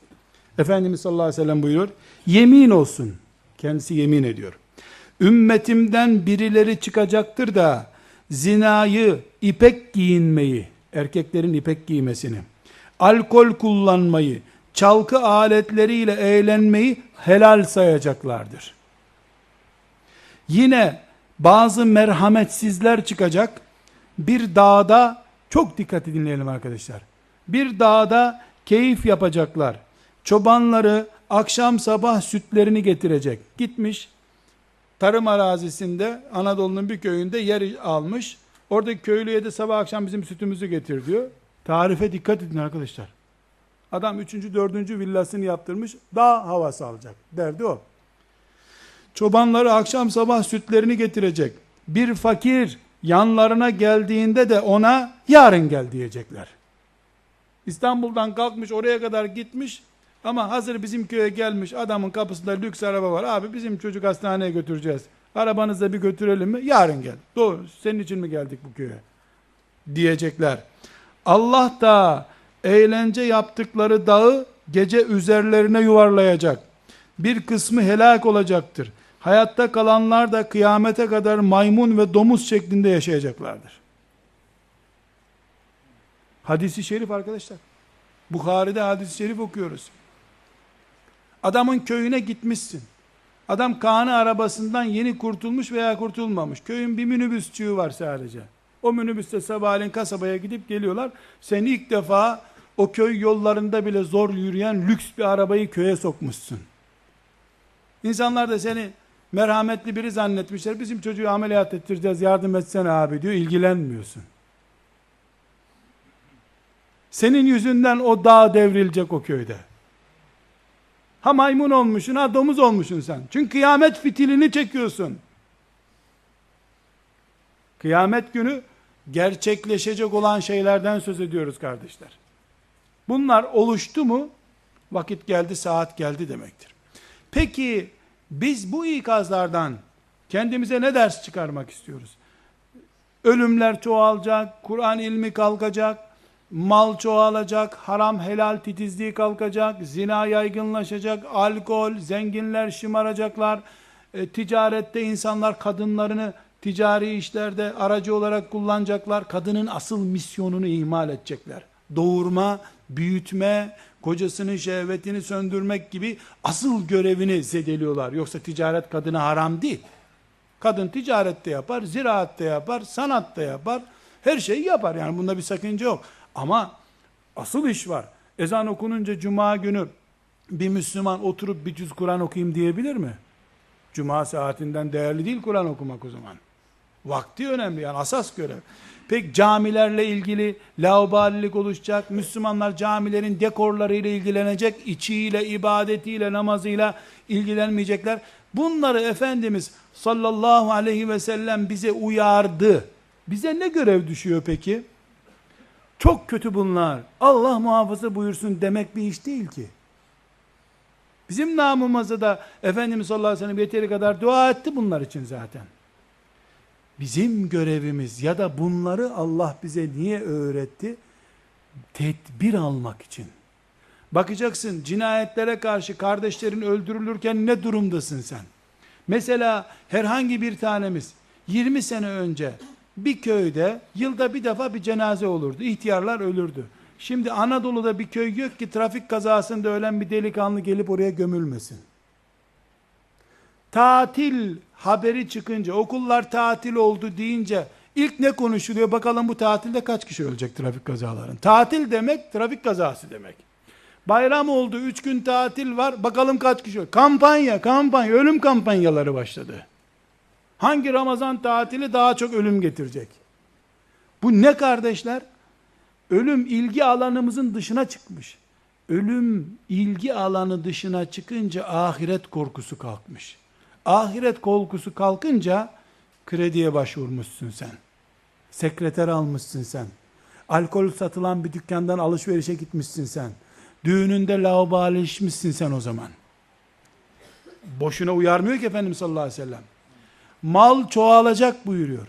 Efendimiz sallallahu aleyhi ve sellem buyuruyor. Yemin olsun. Kendisi yemin ediyor. Ümmetimden birileri çıkacaktır da zinayı, ipek giyinmeyi, erkeklerin ipek giymesini, alkol kullanmayı, çalkı aletleriyle eğlenmeyi helal sayacaklardır. Yine bazı merhametsizler çıkacak. Bir dağda çok dikkatli dinleyelim arkadaşlar. Bir dağda keyif yapacaklar. Çobanları akşam sabah sütlerini getirecek. Gitmiş tarım arazisinde Anadolu'nun bir köyünde yer almış. Oradaki köylüye de sabah akşam bizim sütümüzü getir diyor. Tarife dikkat edin arkadaşlar. Adam üçüncü, dördüncü villasını yaptırmış. Dağ havası alacak. Derdi o. Çobanları akşam sabah sütlerini getirecek. Bir fakir yanlarına geldiğinde de ona yarın gel diyecekler. İstanbul'dan kalkmış oraya kadar gitmiş ama hazır bizim köye gelmiş adamın kapısında lüks araba var. Abi bizim çocuk hastaneye götüreceğiz. Arabanızda bir götürelim mi? Yarın gel. Doğru. Senin için mi geldik bu köye? Diyecekler. Allah da eğlence yaptıkları dağı gece üzerlerine yuvarlayacak. Bir kısmı helak olacaktır. Hayatta kalanlar da kıyamete kadar maymun ve domuz şeklinde yaşayacaklardır. Hadisi şerif arkadaşlar. Bukhari'de hadisi şerif okuyoruz. Adamın köyüne gitmişsin. Adam Kaan'ı arabasından yeni kurtulmuş veya kurtulmamış. Köyün bir minibüsçüğü var sadece. O minibüste sabahleyin kasabaya gidip geliyorlar. Sen ilk defa o köy yollarında bile zor yürüyen lüks bir arabayı köye sokmuşsun. İnsanlar da seni merhametli biri zannetmişler. Bizim çocuğu ameliyat ettireceğiz yardım etsene abi diyor. İlgilenmiyorsun. Senin yüzünden o dağ devrilecek o köyde. Ha maymun olmuşsun ha domuz olmuşsun sen. Çünkü kıyamet fitilini çekiyorsun. Kıyamet günü gerçekleşecek olan şeylerden söz ediyoruz kardeşler. Bunlar oluştu mu vakit geldi saat geldi demektir. Peki biz bu ikazlardan kendimize ne ders çıkarmak istiyoruz? Ölümler çoğalacak, Kur'an ilmi kalkacak, mal çoğalacak, haram helal titizliği kalkacak, zina yaygınlaşacak, alkol, zenginler şımaracaklar, e, ticarette insanlar kadınlarını ticari işlerde aracı olarak kullanacaklar, kadının asıl misyonunu ihmal edecekler. Doğurma, büyütme, kocasının şehvetini söndürmek gibi asıl görevini zedeliyorlar. Yoksa ticaret kadına haram değil. Kadın ticarette yapar, ziraatte yapar, sanatta yapar, her şeyi yapar. Yani bunda bir sakınca yok. Ama asıl iş var. Ezan okununca cuma günü bir Müslüman oturup bir cüz Kur'an okuyayım diyebilir mi? Cuma saatinden değerli değil Kur'an okumak o zaman. Vakti önemli yani asas görev. Pek camilerle ilgili laubalilik oluşacak. Müslümanlar camilerin dekorlarıyla ilgilenecek. içiyle, ibadetiyle, namazıyla ilgilenmeyecekler. Bunları Efendimiz sallallahu aleyhi ve sellem bize uyardı. Bize ne görev düşüyor peki? Çok kötü bunlar. Allah muhafaza buyursun demek bir iş değil ki. Bizim namımıza da Efendimiz sallallahu aleyhi ve sellem yeteri kadar dua etti bunlar için zaten. Bizim görevimiz ya da bunları Allah bize niye öğretti? Tedbir almak için. Bakacaksın cinayetlere karşı kardeşlerin öldürülürken ne durumdasın sen? Mesela herhangi bir tanemiz 20 sene önce bir köyde yılda bir defa bir cenaze olurdu. İhtiyarlar ölürdü. Şimdi Anadolu'da bir köy yok ki trafik kazasında ölen bir delikanlı gelip oraya gömülmesin. Tatil haberi çıkınca, okullar tatil oldu deyince ilk ne konuşuluyor? Bakalım bu tatilde kaç kişi ölecek trafik kazaların? Tatil demek trafik kazası demek. Bayram oldu, üç gün tatil var, bakalım kaç kişi ölecek? Kampanya, kampanya, ölüm kampanyaları başladı. Hangi Ramazan tatili daha çok ölüm getirecek? Bu ne kardeşler? Ölüm ilgi alanımızın dışına çıkmış. Ölüm ilgi alanı dışına çıkınca ahiret korkusu kalkmış. Ahiret korkusu kalkınca krediye başvurmuşsun sen. Sekreter almışsın sen. Alkol satılan bir dükkandan alışverişe gitmişsin sen. Düğününde laubalileşmişsin sen o zaman. Boşuna uyarmıyor ki Efendimiz sallallahu aleyhi ve sellem. Mal çoğalacak buyuruyor.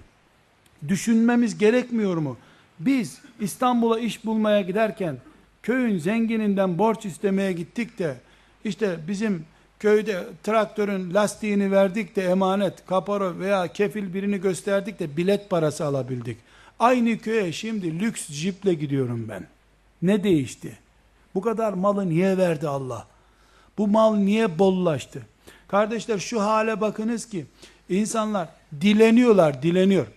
Düşünmemiz gerekmiyor mu? Biz İstanbul'a iş bulmaya giderken köyün zengininden borç istemeye gittik de işte bizim köyde traktörün lastiğini verdik de emanet, kaparo veya kefil birini gösterdik de bilet parası alabildik. Aynı köye şimdi lüks jiple gidiyorum ben. Ne değişti? Bu kadar malı niye verdi Allah? Bu mal niye bollaştı? Kardeşler şu hale bakınız ki insanlar dileniyorlar, dileniyor.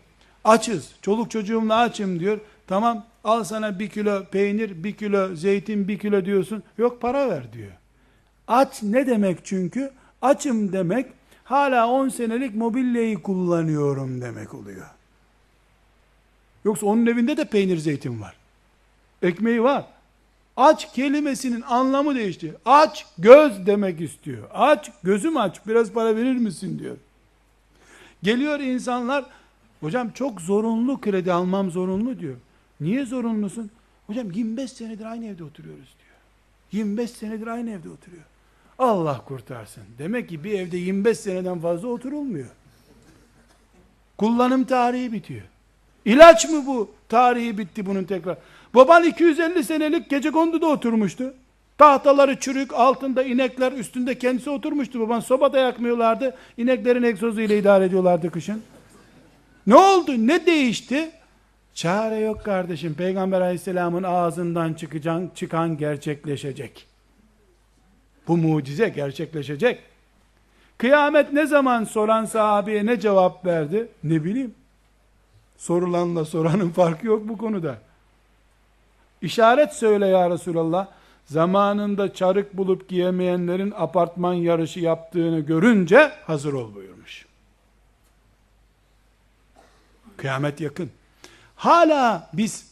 Açız, çoluk çocuğumla açım diyor. Tamam al sana bir kilo peynir, bir kilo zeytin, bir kilo diyorsun. Yok para ver diyor. Aç ne demek çünkü? Açım demek hala 10 senelik mobilyayı kullanıyorum demek oluyor. Yoksa onun evinde de peynir zeytin var. Ekmeği var. Aç kelimesinin anlamı değişti. Aç göz demek istiyor. Aç gözüm aç biraz para verir misin diyor. Geliyor insanlar hocam çok zorunlu kredi almam zorunlu diyor. Niye zorunlusun? Hocam 25 senedir aynı evde oturuyoruz diyor. 25 senedir aynı evde oturuyor. Allah kurtarsın. Demek ki bir evde 25 seneden fazla oturulmuyor. Kullanım tarihi bitiyor. İlaç mı bu? Tarihi bitti bunun tekrar. Baban 250 senelik gece konduda oturmuştu. Tahtaları çürük, altında inekler, üstünde kendisi oturmuştu. Baban sobada yakmıyorlardı. İneklerin egzozu ile idare ediyorlardı kışın. Ne oldu? Ne değişti? Çare yok kardeşim. Peygamber aleyhisselamın ağzından çıkacak, çıkan gerçekleşecek. Bu mucize gerçekleşecek. Kıyamet ne zaman soran sahabeye ne cevap verdi? Ne bileyim. Sorulanla soranın farkı yok bu konuda. İşaret söyle ya Resulallah. Zamanında çarık bulup giyemeyenlerin apartman yarışı yaptığını görünce hazır ol buyurmuş. Kıyamet yakın. Hala biz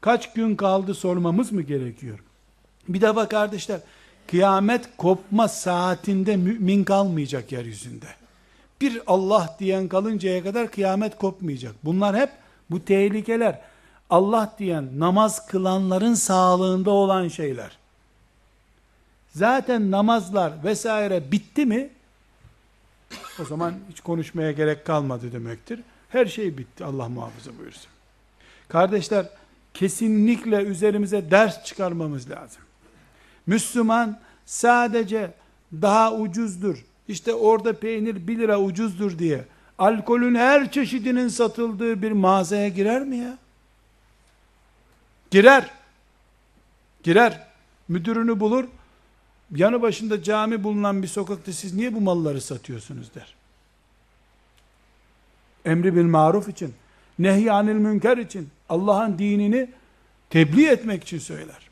kaç gün kaldı sormamız mı gerekiyor? Bir defa kardeşler, kıyamet kopma saatinde mümin kalmayacak yeryüzünde. Bir Allah diyen kalıncaya kadar kıyamet kopmayacak. Bunlar hep bu tehlikeler. Allah diyen, namaz kılanların sağlığında olan şeyler. Zaten namazlar vesaire bitti mi? O zaman hiç konuşmaya gerek kalmadı demektir. Her şey bitti. Allah muhafaza buyursun. Kardeşler, kesinlikle üzerimize ders çıkarmamız lazım. Müslüman sadece daha ucuzdur. İşte orada peynir 1 lira ucuzdur diye alkolün her çeşidinin satıldığı bir mağazaya girer mi ya? Girer. Girer. Müdürünü bulur. Yanı başında cami bulunan bir sokakta siz niye bu malları satıyorsunuz der. Emri bil maruf için, nehyanil münker için, Allah'ın dinini tebliğ etmek için söyler.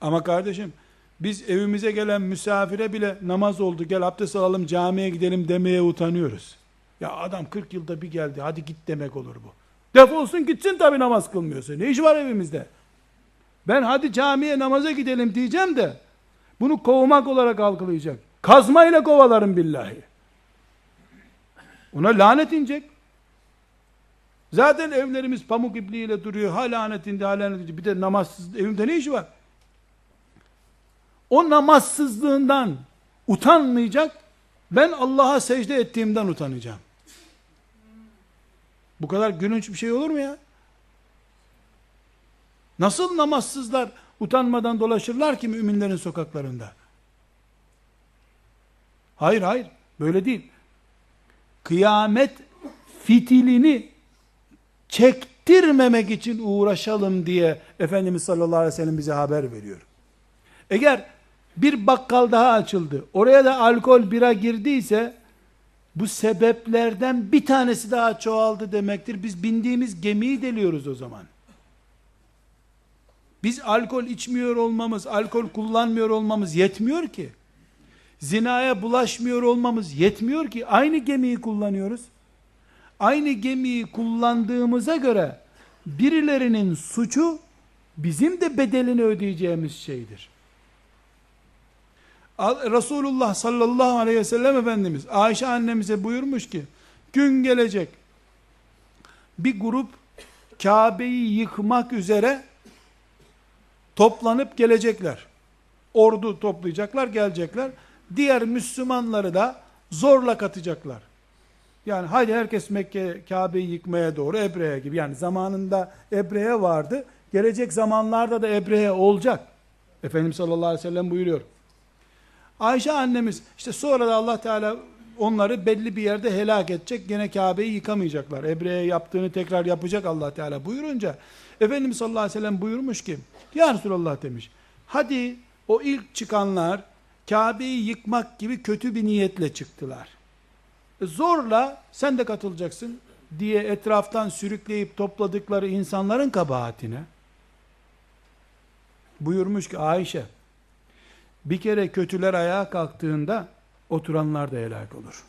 Ama kardeşim, biz evimize gelen misafire bile namaz oldu, gel abdest alalım camiye gidelim demeye utanıyoruz. Ya adam 40 yılda bir geldi, hadi git demek olur bu. Defolsun gitsin tabi namaz kılmıyorsa. Ne iş var evimizde? Ben hadi camiye namaza gidelim diyeceğim de, bunu kovmak olarak algılayacak. Kazmayla kovalarım billahi. Ona lanet inecek. Zaten evlerimiz pamuk ipliğiyle duruyor. Ha lanetinde, ha lanetinde. Bir de namazsız evimde ne işi var? O namazsızlığından utanmayacak. Ben Allah'a secde ettiğimden utanacağım. Bu kadar gülünç bir şey olur mu ya? Nasıl namazsızlar utanmadan dolaşırlar ki müminlerin sokaklarında? Hayır hayır böyle değil. Kıyamet fitilini çektirmemek için uğraşalım diye Efendimiz sallallahu aleyhi ve sellem bize haber veriyor. Eğer bir bakkal daha açıldı, oraya da alkol bira girdiyse, bu sebeplerden bir tanesi daha çoğaldı demektir. Biz bindiğimiz gemiyi deliyoruz o zaman. Biz alkol içmiyor olmamız, alkol kullanmıyor olmamız yetmiyor ki. Zinaya bulaşmıyor olmamız yetmiyor ki. Aynı gemiyi kullanıyoruz. Aynı gemiyi kullandığımıza göre birilerinin suçu bizim de bedelini ödeyeceğimiz şeydir. Resulullah sallallahu aleyhi ve sellem Efendimiz Ayşe annemize buyurmuş ki gün gelecek bir grup Kabe'yi yıkmak üzere toplanıp gelecekler. Ordu toplayacaklar, gelecekler. Diğer Müslümanları da zorla katacaklar. Yani haydi herkes Mekke Kabe'yi yıkmaya doğru Ebre'ye gibi. Yani zamanında Ebre'ye vardı. Gelecek zamanlarda da Ebre'ye olacak. Efendimiz sallallahu aleyhi ve sellem buyuruyor. Ayşe annemiz işte sonra da Allah Teala onları belli bir yerde helak edecek. Gene Kabe'yi yıkamayacaklar. Ebre'ye yaptığını tekrar yapacak Allah Teala buyurunca Efendimiz sallallahu aleyhi ve sellem buyurmuş ki Ya Resulallah demiş. Hadi o ilk çıkanlar Kabe'yi yıkmak gibi kötü bir niyetle çıktılar. E zorla sen de katılacaksın diye etraftan sürükleyip topladıkları insanların kabahatine buyurmuş ki Ayşe bir kere kötüler ayağa kalktığında oturanlar da helak olur.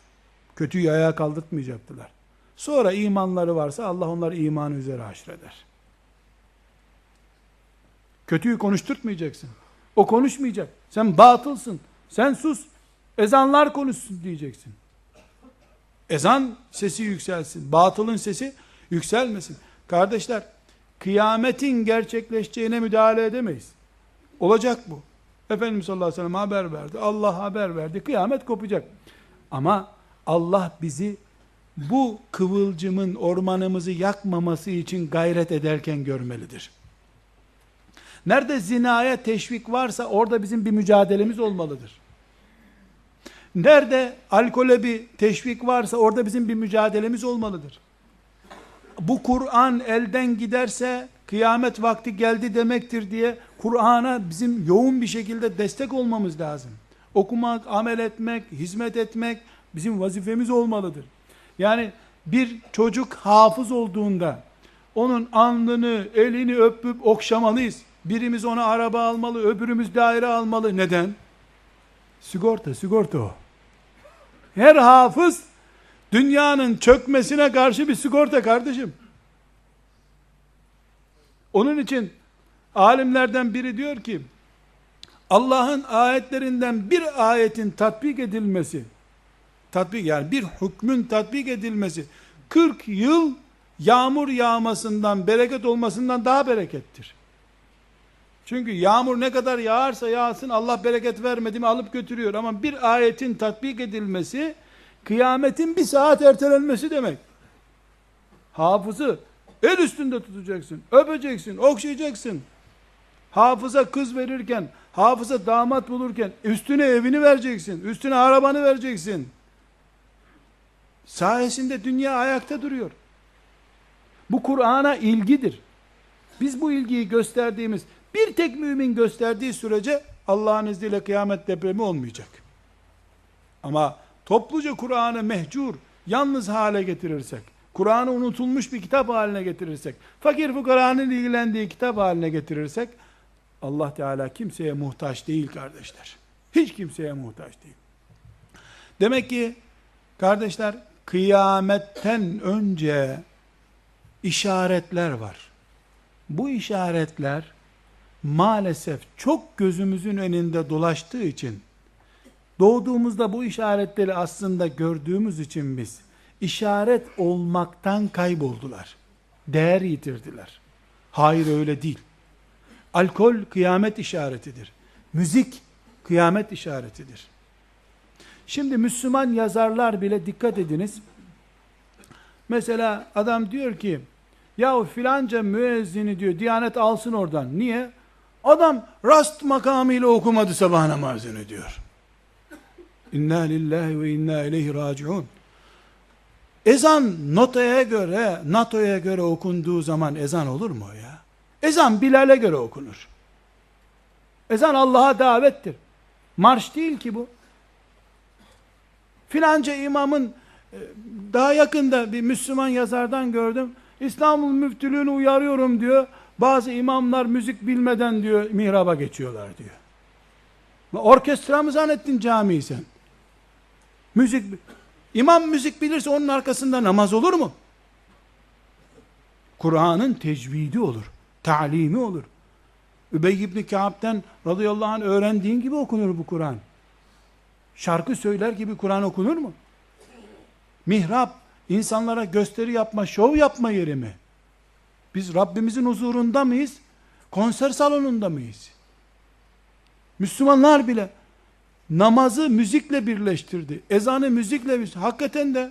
Kötüyü ayağa kaldırtmayacaktılar. Sonra imanları varsa Allah onları imanı üzere haşreder. Kötüyü konuşturtmayacaksın. O konuşmayacak. Sen batılsın. Sen sus. Ezanlar konuşsun diyeceksin. Ezan sesi yükselsin. Batılın sesi yükselmesin. Kardeşler, kıyametin gerçekleşeceğine müdahale edemeyiz. Olacak bu. Efendimiz sallallahu aleyhi ve sellem haber verdi. Allah haber verdi. Kıyamet kopacak. Ama Allah bizi bu kıvılcımın ormanımızı yakmaması için gayret ederken görmelidir. Nerede zinaya teşvik varsa orada bizim bir mücadelemiz olmalıdır. Nerede alkole bir teşvik varsa orada bizim bir mücadelemiz olmalıdır. Bu Kur'an elden giderse kıyamet vakti geldi demektir diye Kur'an'a bizim yoğun bir şekilde destek olmamız lazım. Okumak, amel etmek, hizmet etmek bizim vazifemiz olmalıdır. Yani bir çocuk hafız olduğunda onun alnını, elini öpüp okşamalıyız. Birimiz ona araba almalı, öbürümüz daire almalı. Neden? Sigorta, sigorta o. Her hafız dünyanın çökmesine karşı bir sigorta kardeşim. Onun için alimlerden biri diyor ki Allah'ın ayetlerinden bir ayetin tatbik edilmesi tatbik yani bir hükmün tatbik edilmesi 40 yıl yağmur yağmasından bereket olmasından daha berekettir. Çünkü yağmur ne kadar yağarsa yağsın Allah bereket vermedi mi alıp götürüyor. Ama bir ayetin tatbik edilmesi kıyametin bir saat ertelenmesi demek. Hafızı el üstünde tutacaksın, öpeceksin, okşayacaksın. Hafıza kız verirken, hafıza damat bulurken üstüne evini vereceksin, üstüne arabanı vereceksin. Sayesinde dünya ayakta duruyor. Bu Kur'an'a ilgidir. Biz bu ilgiyi gösterdiğimiz bir tek mümin gösterdiği sürece Allah'ın izniyle kıyamet depremi olmayacak. Ama topluca Kur'an'ı mehcur, yalnız hale getirirsek, Kur'an'ı unutulmuş bir kitap haline getirirsek, fakir fukaranın ilgilendiği kitap haline getirirsek, Allah Teala kimseye muhtaç değil kardeşler. Hiç kimseye muhtaç değil. Demek ki kardeşler kıyametten önce işaretler var. Bu işaretler maalesef çok gözümüzün önünde dolaştığı için doğduğumuzda bu işaretleri aslında gördüğümüz için biz işaret olmaktan kayboldular. Değer yitirdiler. Hayır öyle değil. Alkol kıyamet işaretidir. Müzik kıyamet işaretidir. Şimdi Müslüman yazarlar bile dikkat ediniz. Mesela adam diyor ki ya filanca müezzini diyor Diyanet alsın oradan. Niye? Adam rast makamıyla okumadı sabah namazını diyor. İnna lillahi ve inna ileyhi raciun. Ezan notaya göre, NATO'ya göre okunduğu zaman ezan olur mu ya? Ezan Bilal'e göre okunur. Ezan Allah'a davettir. Marş değil ki bu. Filanca imamın e, daha yakında bir Müslüman yazardan gördüm. İstanbul müftülüğünü uyarıyorum diyor. Bazı imamlar müzik bilmeden diyor mihraba geçiyorlar diyor. Orkestra mı zannettin camiyi sen? Müzik İmam müzik bilirse onun arkasında namaz olur mu? Kur'an'ın tecvidi olur. Talimi olur. Übey ibn Ka'b'den radıyallahu anh öğrendiğin gibi okunur bu Kur'an. Şarkı söyler gibi Kur'an okunur mu? Mihrap, insanlara gösteri yapma, şov yapma yeri mi? Biz Rabbimizin huzurunda mıyız? Konser salonunda mıyız? Müslümanlar bile namazı müzikle birleştirdi. Ezanı müzikle birleştirdi. Hakikaten de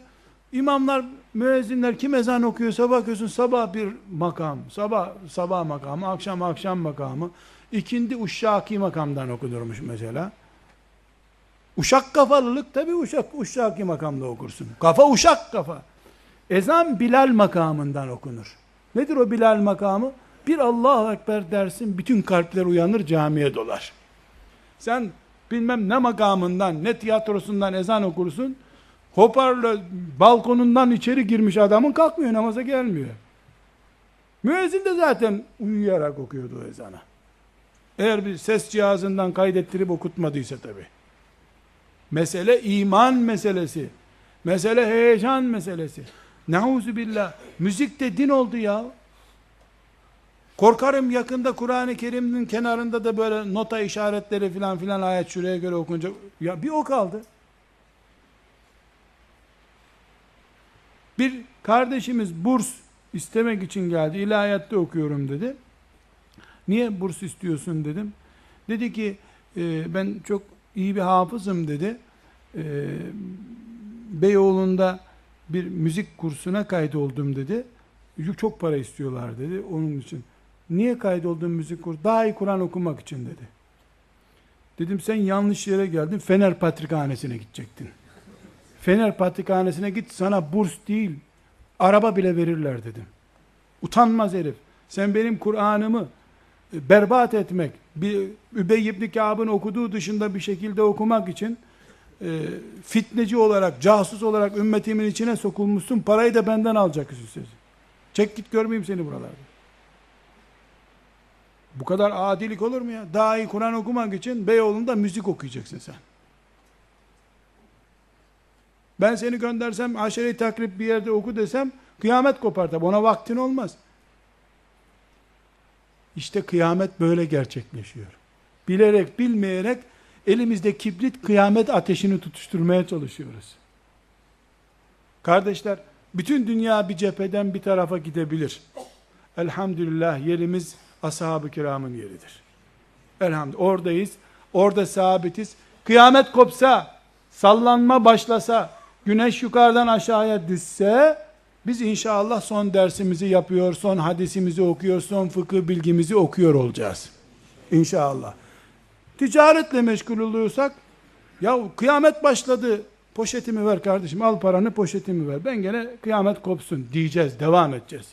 imamlar, müezzinler kim ezan okuyorsa bakıyorsun sabah bir makam, sabah sabah makamı, akşam akşam makamı, ikindi uşşaki makamdan okunurmuş mesela. Uşak kafalılık tabi uşak, uşşaki makamda okursun. Kafa uşak kafa. Ezan Bilal makamından okunur. Nedir o Bilal makamı? Bir Allahu Ekber dersin, bütün kalpler uyanır, camiye dolar. Sen bilmem ne makamından, ne tiyatrosundan ezan okursun, hoparlör balkonundan içeri girmiş adamın kalkmıyor, namaza gelmiyor. Müezzin de zaten uyuyarak okuyordu o ezana. Eğer bir ses cihazından kaydettirip okutmadıysa tabi. Mesele iman meselesi. Mesele heyecan meselesi. Nauzu billah. Müzik de din oldu ya. Korkarım yakında Kur'an-ı Kerim'in kenarında da böyle nota işaretleri filan filan ayet şuraya göre okunacak. Ya bir o kaldı. Bir kardeşimiz burs istemek için geldi. İlahiyatta okuyorum dedi. Niye burs istiyorsun dedim. Dedi ki e, ben çok iyi bir hafızım dedi. E, Beyoğlu'nda bir müzik kursuna kaydoldum dedi. Çok para istiyorlar dedi onun için. Niye kaydoldun müzik kursu? Daha iyi Kur'an okumak için dedi. Dedim sen yanlış yere geldin. Fener Patrikhanesi'ne gidecektin. Fener Patrikhanesi'ne git sana burs değil, araba bile verirler dedim. Utanmaz herif. Sen benim Kur'an'ımı berbat etmek, bir Übey ibn Kâb'ın okuduğu dışında bir şekilde okumak için e, fitneci olarak, casus olarak ümmetimin içine sokulmuşsun, parayı da benden alacak üstüne. Çek git görmeyeyim seni buralarda. Bu kadar adilik olur mu ya? Daha iyi Kur'an okumak için Beyoğlu'nda müzik okuyacaksın sen. Ben seni göndersem aşere-i takrib bir yerde oku desem kıyamet kopar tabi ona vaktin olmaz. İşte kıyamet böyle gerçekleşiyor. Bilerek bilmeyerek elimizde kibrit kıyamet ateşini tutuşturmaya çalışıyoruz. Kardeşler bütün dünya bir cepheden bir tarafa gidebilir. Elhamdülillah yerimiz ashab-ı kiramın yeridir. Elhamdülillah oradayız. Orada sabitiz. Kıyamet kopsa, sallanma başlasa, güneş yukarıdan aşağıya düşse, biz inşallah son dersimizi yapıyor, son hadisimizi okuyor, son fıkıh bilgimizi okuyor olacağız. İnşallah. Ticaretle meşgul oluyorsak, ya kıyamet başladı, poşetimi ver kardeşim, al paranı poşetimi ver. Ben gene kıyamet kopsun diyeceğiz, devam edeceğiz.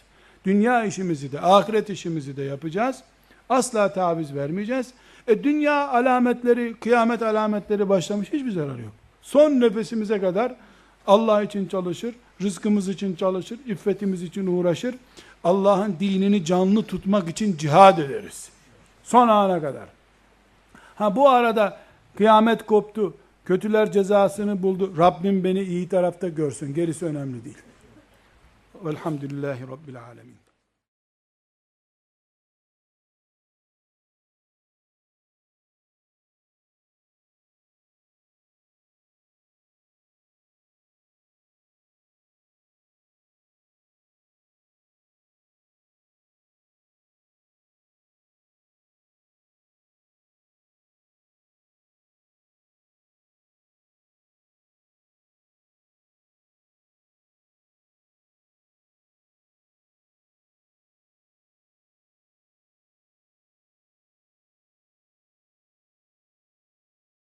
Dünya işimizi de, ahiret işimizi de yapacağız. Asla taviz vermeyeceğiz. E dünya alametleri, kıyamet alametleri başlamış, hiçbir zarar yok. Son nefesimize kadar Allah için çalışır, rızkımız için çalışır, iffetimiz için uğraşır. Allah'ın dinini canlı tutmak için cihad ederiz. Son ana kadar. Ha bu arada kıyamet koptu, kötüler cezasını buldu. Rabbim beni iyi tarafta görsün. Gerisi önemli değil. Velhamdülillahi Rabbil Alemin.